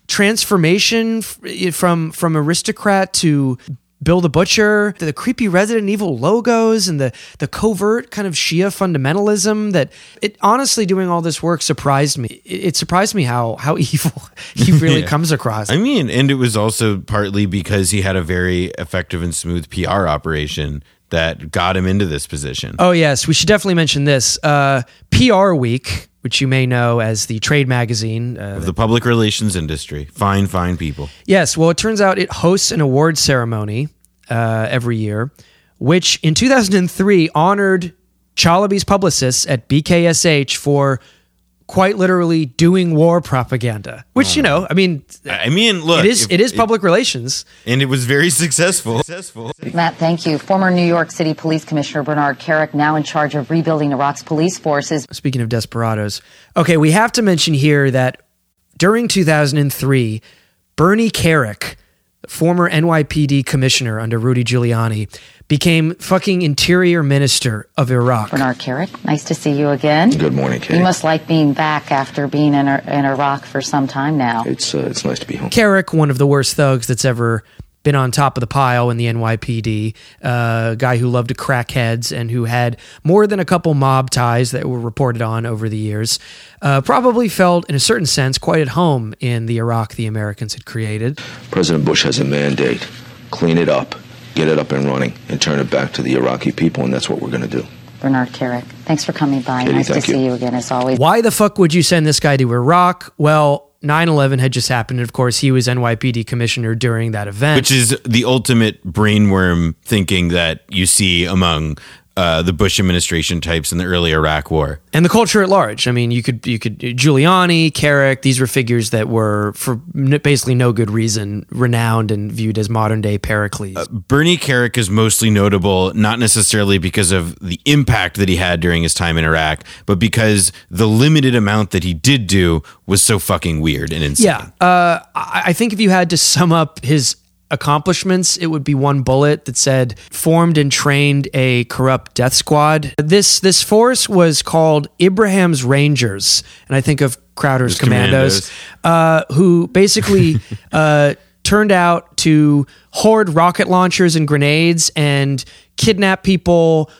Speaker 1: transformation from from aristocrat to Bill the Butcher, the creepy Resident Evil logos, and the the covert kind of Shia fundamentalism. That it honestly doing all this work surprised me. It, it surprised me how how evil he really
Speaker 2: Yeah.
Speaker 1: comes across.
Speaker 2: I mean, and it was also partly because he had a very effective and smooth PR operation that got him into this position.
Speaker 1: Oh yes, we should definitely mention this. Uh, PR Week, which you may know as the trade magazine. Uh,
Speaker 2: Of the public relations industry. Fine, fine people.
Speaker 1: yes, well, it turns out it hosts an award ceremony uh, every year, which in 2003 honored Chalabi's publicists at BKSH for quite literally doing war propaganda. Which you know, I mean,
Speaker 2: I mean, look,
Speaker 1: it is
Speaker 2: if-
Speaker 1: it is
Speaker 2: if-
Speaker 1: public relations.
Speaker 2: And it was very successful. Successful.
Speaker 34: Matt, thank you. Former New York City Police Commissioner Bernard Kerik, now in charge of rebuilding Iraq's police forces.
Speaker 1: Speaking of desperados, okay, we have to mention here that during 2003, Bernie Kerik, former NYPD commissioner under Rudy Giuliani, became fucking interior minister of Iraq.
Speaker 34: Bernard Kerik, nice to see you again.
Speaker 35: Good morning, Kate.
Speaker 34: You must like being back after being in, in Iraq for some time now.
Speaker 35: It's uh, it's nice to be home.
Speaker 1: Kerik, one of the worst thugs that's ever been on top of the pile in the NYPD, uh, a guy who loved to crack heads and who had more than a couple mob ties that were reported on over the years, uh, probably felt, in a certain sense, quite at home in the Iraq the Americans had created.
Speaker 35: President Bush has a mandate: clean it up get it up and running and turn it back to the Iraqi people, and that's what we're going to do.
Speaker 34: Bernard Kerik, thanks for coming by.
Speaker 35: Katie,
Speaker 34: nice to
Speaker 35: you.
Speaker 34: see you again, as always.
Speaker 1: Why the fuck would you send this guy to Iraq? Well, 9 11 had just happened. And of course, he was NYPD commissioner during that event.
Speaker 2: Which is the ultimate brainworm thinking that you see among uh, the Bush administration types in the early Iraq War.
Speaker 1: and the culture at large. I mean, you could you could Giuliani, Kerik. These were figures that were for basically no good reason renowned and viewed as modern day Pericles.
Speaker 2: Bernie Kerik is mostly notable not necessarily because of the impact that he had during his time in Iraq, but because the limited amount that he did do was so fucking weird and insane.
Speaker 1: yeah, uh, I think if you had to sum up his accomplishments, it would be one bullet that said formed and trained a corrupt death squad. This this force was called Ibrahim's Rangers, and I think of Crowder's
Speaker 2: His
Speaker 1: Commandos, uh, who basically uh, turned out to hoard rocket launchers and grenades and kidnap people,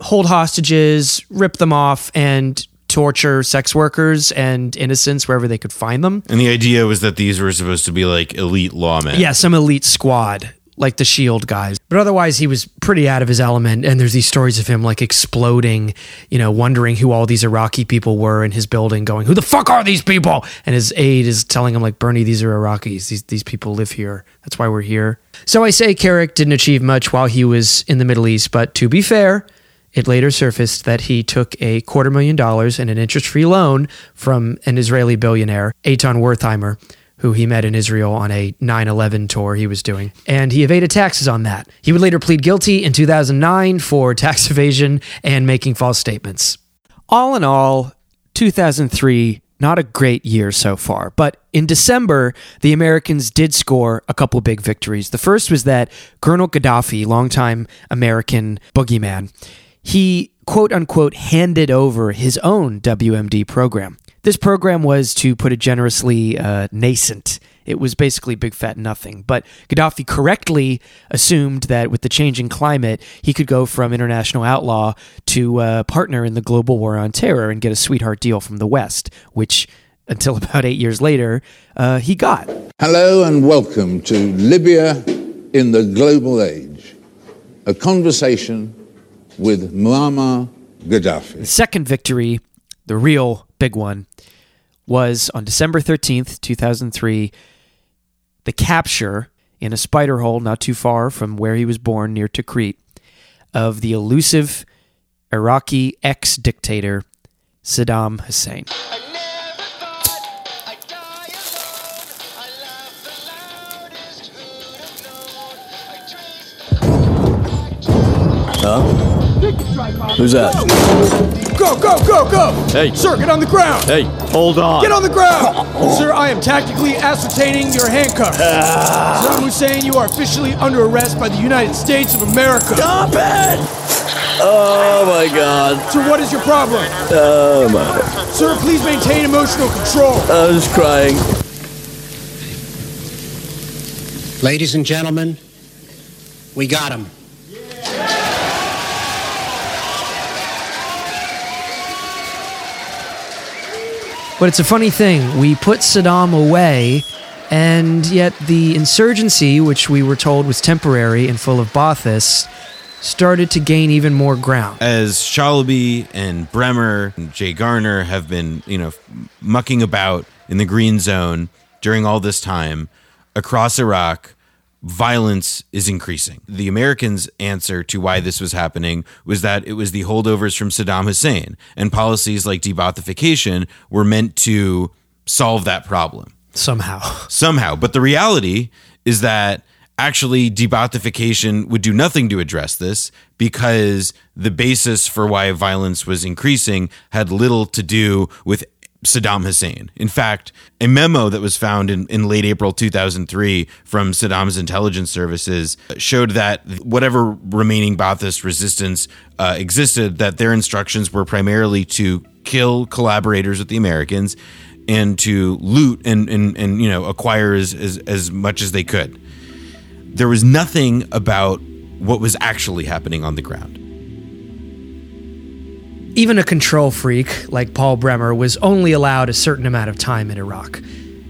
Speaker 1: hold hostages, rip them off, and torture sex workers and innocents wherever they could find them.
Speaker 2: And the idea was that these were supposed to be like elite lawmen.
Speaker 1: Yeah, some elite squad, like the Shield guys. But otherwise, he was pretty out of his element. And there's these stories of him like exploding, you know, wondering who all these Iraqi people were in his building, going, "Who the fuck are these people?" And his aide is telling him, like, "Bernie, these are Iraqis. These these people live here. That's why we're here." So I say Kerik didn't achieve much while he was in the Middle East. But to be fair. It later surfaced that he took a quarter million dollars and an interest free loan from an Israeli billionaire, Eitan Wertheimer, who he met in Israel on a 9 11 tour he was doing. And he evaded taxes on that. He would later plead guilty in 2009 for tax evasion and making false statements. All in all, 2003, not a great year so far. But in December, the Americans did score a couple big victories. The first was that Colonel Gaddafi, longtime American boogeyman, he quote unquote handed over his own WMD program. This program was, to put it generously, uh, nascent. It was basically big fat nothing. But Gaddafi correctly assumed that with the changing climate, he could go from international outlaw to uh, partner in the global war on terror and get a sweetheart deal from the West, which until about eight years later, uh, he got.
Speaker 36: Hello and welcome to Libya in the Global Age, a conversation with Muammar Gaddafi.
Speaker 1: The second victory, the real big one, was on December 13th, 2003, the capture in a spider hole not too far from where he was born near Tikrit of the elusive Iraqi ex dictator Saddam Hussein.
Speaker 37: Huh? Who's that?
Speaker 38: Go, go, go, go!
Speaker 37: Hey.
Speaker 38: Sir, get on the ground!
Speaker 37: Hey, hold on.
Speaker 38: Get on the ground! Sir, I am tactically ascertaining your handcuffs. Ah. Saddam Hussein, you are officially under arrest by the United States of America.
Speaker 37: Stop it! Oh my god.
Speaker 38: Sir, what is your problem?
Speaker 37: Oh my.
Speaker 38: Sir, please maintain emotional control.
Speaker 37: I was crying.
Speaker 39: Ladies and gentlemen, we got him.
Speaker 1: But it's a funny thing. We put Saddam away, and yet the insurgency, which we were told was temporary and full of Baathists, started to gain even more ground.
Speaker 2: As Chalabi and Bremer and Jay Garner have been, you know, mucking about in the green zone during all this time across Iraq, violence is increasing. The Americans' answer to why this was happening was that it was the holdovers from Saddam Hussein, and policies like debathification were meant to solve that problem
Speaker 1: somehow.
Speaker 2: Somehow. But the reality is that actually debathification would do nothing to address this because the basis for why violence was increasing had little to do with Saddam Hussein. In fact, a memo that was found in, in late April 2003 from Saddam's intelligence services showed that whatever remaining Baathist resistance uh, existed, that their instructions were primarily to kill collaborators with the Americans and to loot and, and, and you know acquire as, as, as much as they could. There was nothing about what was actually happening on the ground.
Speaker 1: Even a control freak like Paul Bremer was only allowed a certain amount of time in Iraq.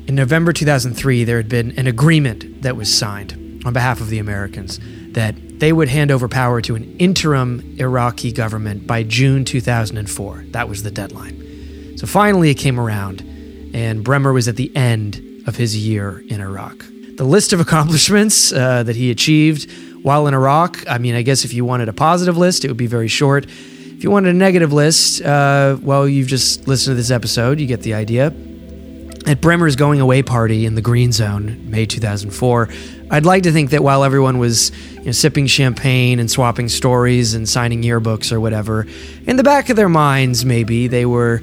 Speaker 1: In November 2003, there had been an agreement that was signed on behalf of the Americans that they would hand over power to an interim Iraqi government by June 2004. That was the deadline. So finally, it came around, and Bremer was at the end of his year in Iraq. The list of accomplishments uh, that he achieved while in Iraq, I mean, I guess if you wanted a positive list, it would be very short. If you wanted a negative list, uh, well, you've just listened to this episode, you get the idea. At Bremer's going away party in the Green Zone, May 2004, I'd like to think that while everyone was you know, sipping champagne and swapping stories and signing yearbooks or whatever, in the back of their minds, maybe they were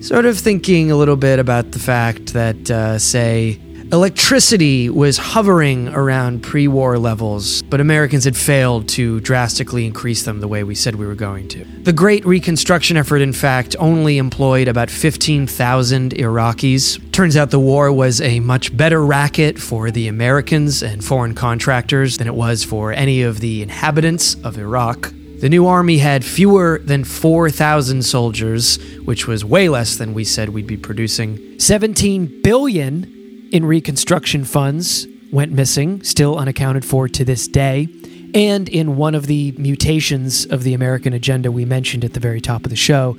Speaker 1: sort of thinking a little bit about the fact that, uh, say, Electricity was hovering around pre war levels, but Americans had failed to drastically increase them the way we said we were going to. The Great Reconstruction effort, in fact, only employed about 15,000 Iraqis. Turns out the war was a much better racket for the Americans and foreign contractors than it was for any of the inhabitants of Iraq. The new army had fewer than 4,000 soldiers, which was way less than we said we'd be producing. 17 billion in reconstruction funds went missing, still unaccounted for to this day. And in one of the mutations of the American agenda we mentioned at the very top of the show,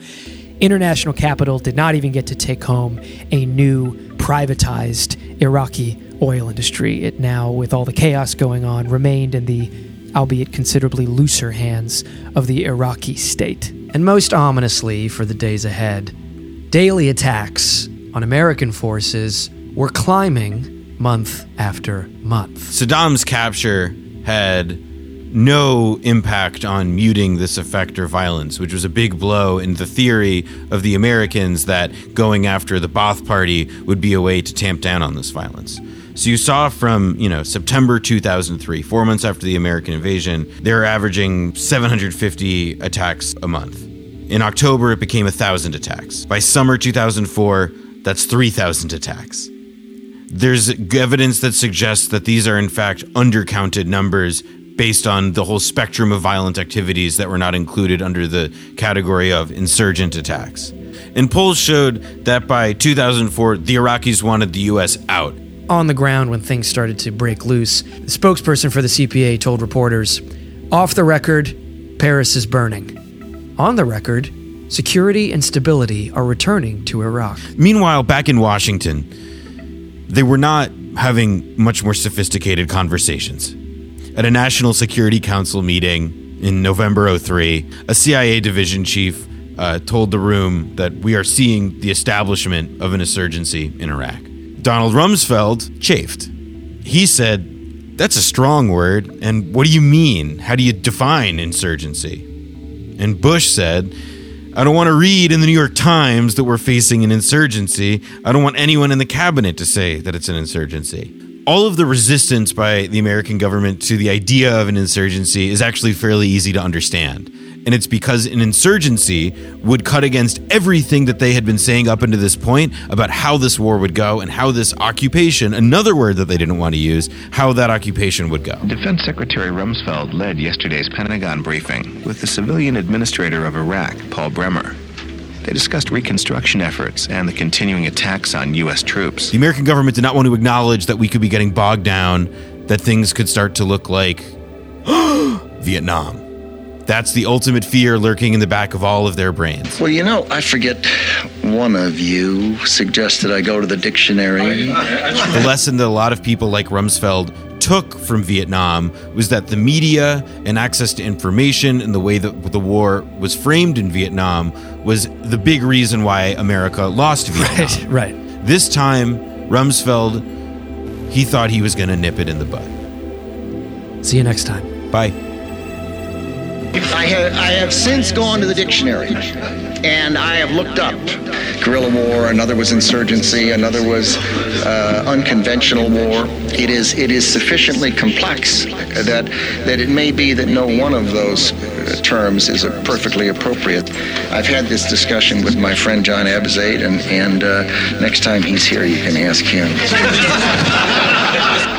Speaker 1: international capital did not even get to take home a new privatized Iraqi oil industry. It now, with all the chaos going on, remained in the albeit considerably looser hands of the Iraqi state. And most ominously for the days ahead, daily attacks on American forces were climbing month after month.
Speaker 2: Saddam's capture had no impact on muting this effect or violence, which was a big blow in the theory of the Americans that going after the Ba'ath Party would be a way to tamp down on this violence. So you saw from, you know, September 2003, 4 months after the American invasion, they were averaging 750 attacks a month. In October it became 1000 attacks. By summer 2004, that's 3000 attacks there's evidence that suggests that these are in fact undercounted numbers based on the whole spectrum of violent activities that were not included under the category of insurgent attacks. And polls showed that by 2004, the Iraqis wanted the U.S. out.
Speaker 1: On the ground, when things started to break loose, the spokesperson for the CPA told reporters off the record, Paris is burning. On the record, security and stability are returning to Iraq.
Speaker 2: Meanwhile, back in Washington, they were not having much more sophisticated conversations. At a National Security Council meeting in November 03, a CIA division chief uh, told the room that we are seeing the establishment of an insurgency in Iraq. Donald Rumsfeld chafed. He said, That's a strong word, and what do you mean? How do you define insurgency? And Bush said, I don't want to read in the New York Times that we're facing an insurgency. I don't want anyone in the cabinet to say that it's an insurgency. All of the resistance by the American government to the idea of an insurgency is actually fairly easy to understand and it's because an insurgency would cut against everything that they had been saying up until this point about how this war would go and how this occupation, another word that they didn't want to use, how that occupation would go.
Speaker 40: Defense Secretary Rumsfeld led yesterday's Pentagon briefing with the civilian administrator of Iraq, Paul Bremer. They discussed reconstruction efforts and the continuing attacks on U.S. troops.
Speaker 2: The American government did not want to acknowledge that we could be getting bogged down, that things could start to look like Vietnam. That's the ultimate fear lurking in the back of all of their brains.
Speaker 41: Well, you know, I forget one of you suggested I go to the dictionary.
Speaker 2: the lesson that a lot of people like Rumsfeld took from Vietnam was that the media and access to information and the way that the war was framed in Vietnam was the big reason why America lost Vietnam.
Speaker 1: Right, right.
Speaker 2: This time, Rumsfeld, he thought he was going to nip it in the bud.
Speaker 1: See you next time.
Speaker 2: Bye.
Speaker 41: I have, I have since gone to the dictionary and I have looked up guerrilla war, another was insurgency, another was uh, unconventional war. It is, it is sufficiently complex that, that it may be that no one of those uh, terms is perfectly appropriate. I've had this discussion with my friend John Abizaid, and, and uh, next time he's here, you can ask him.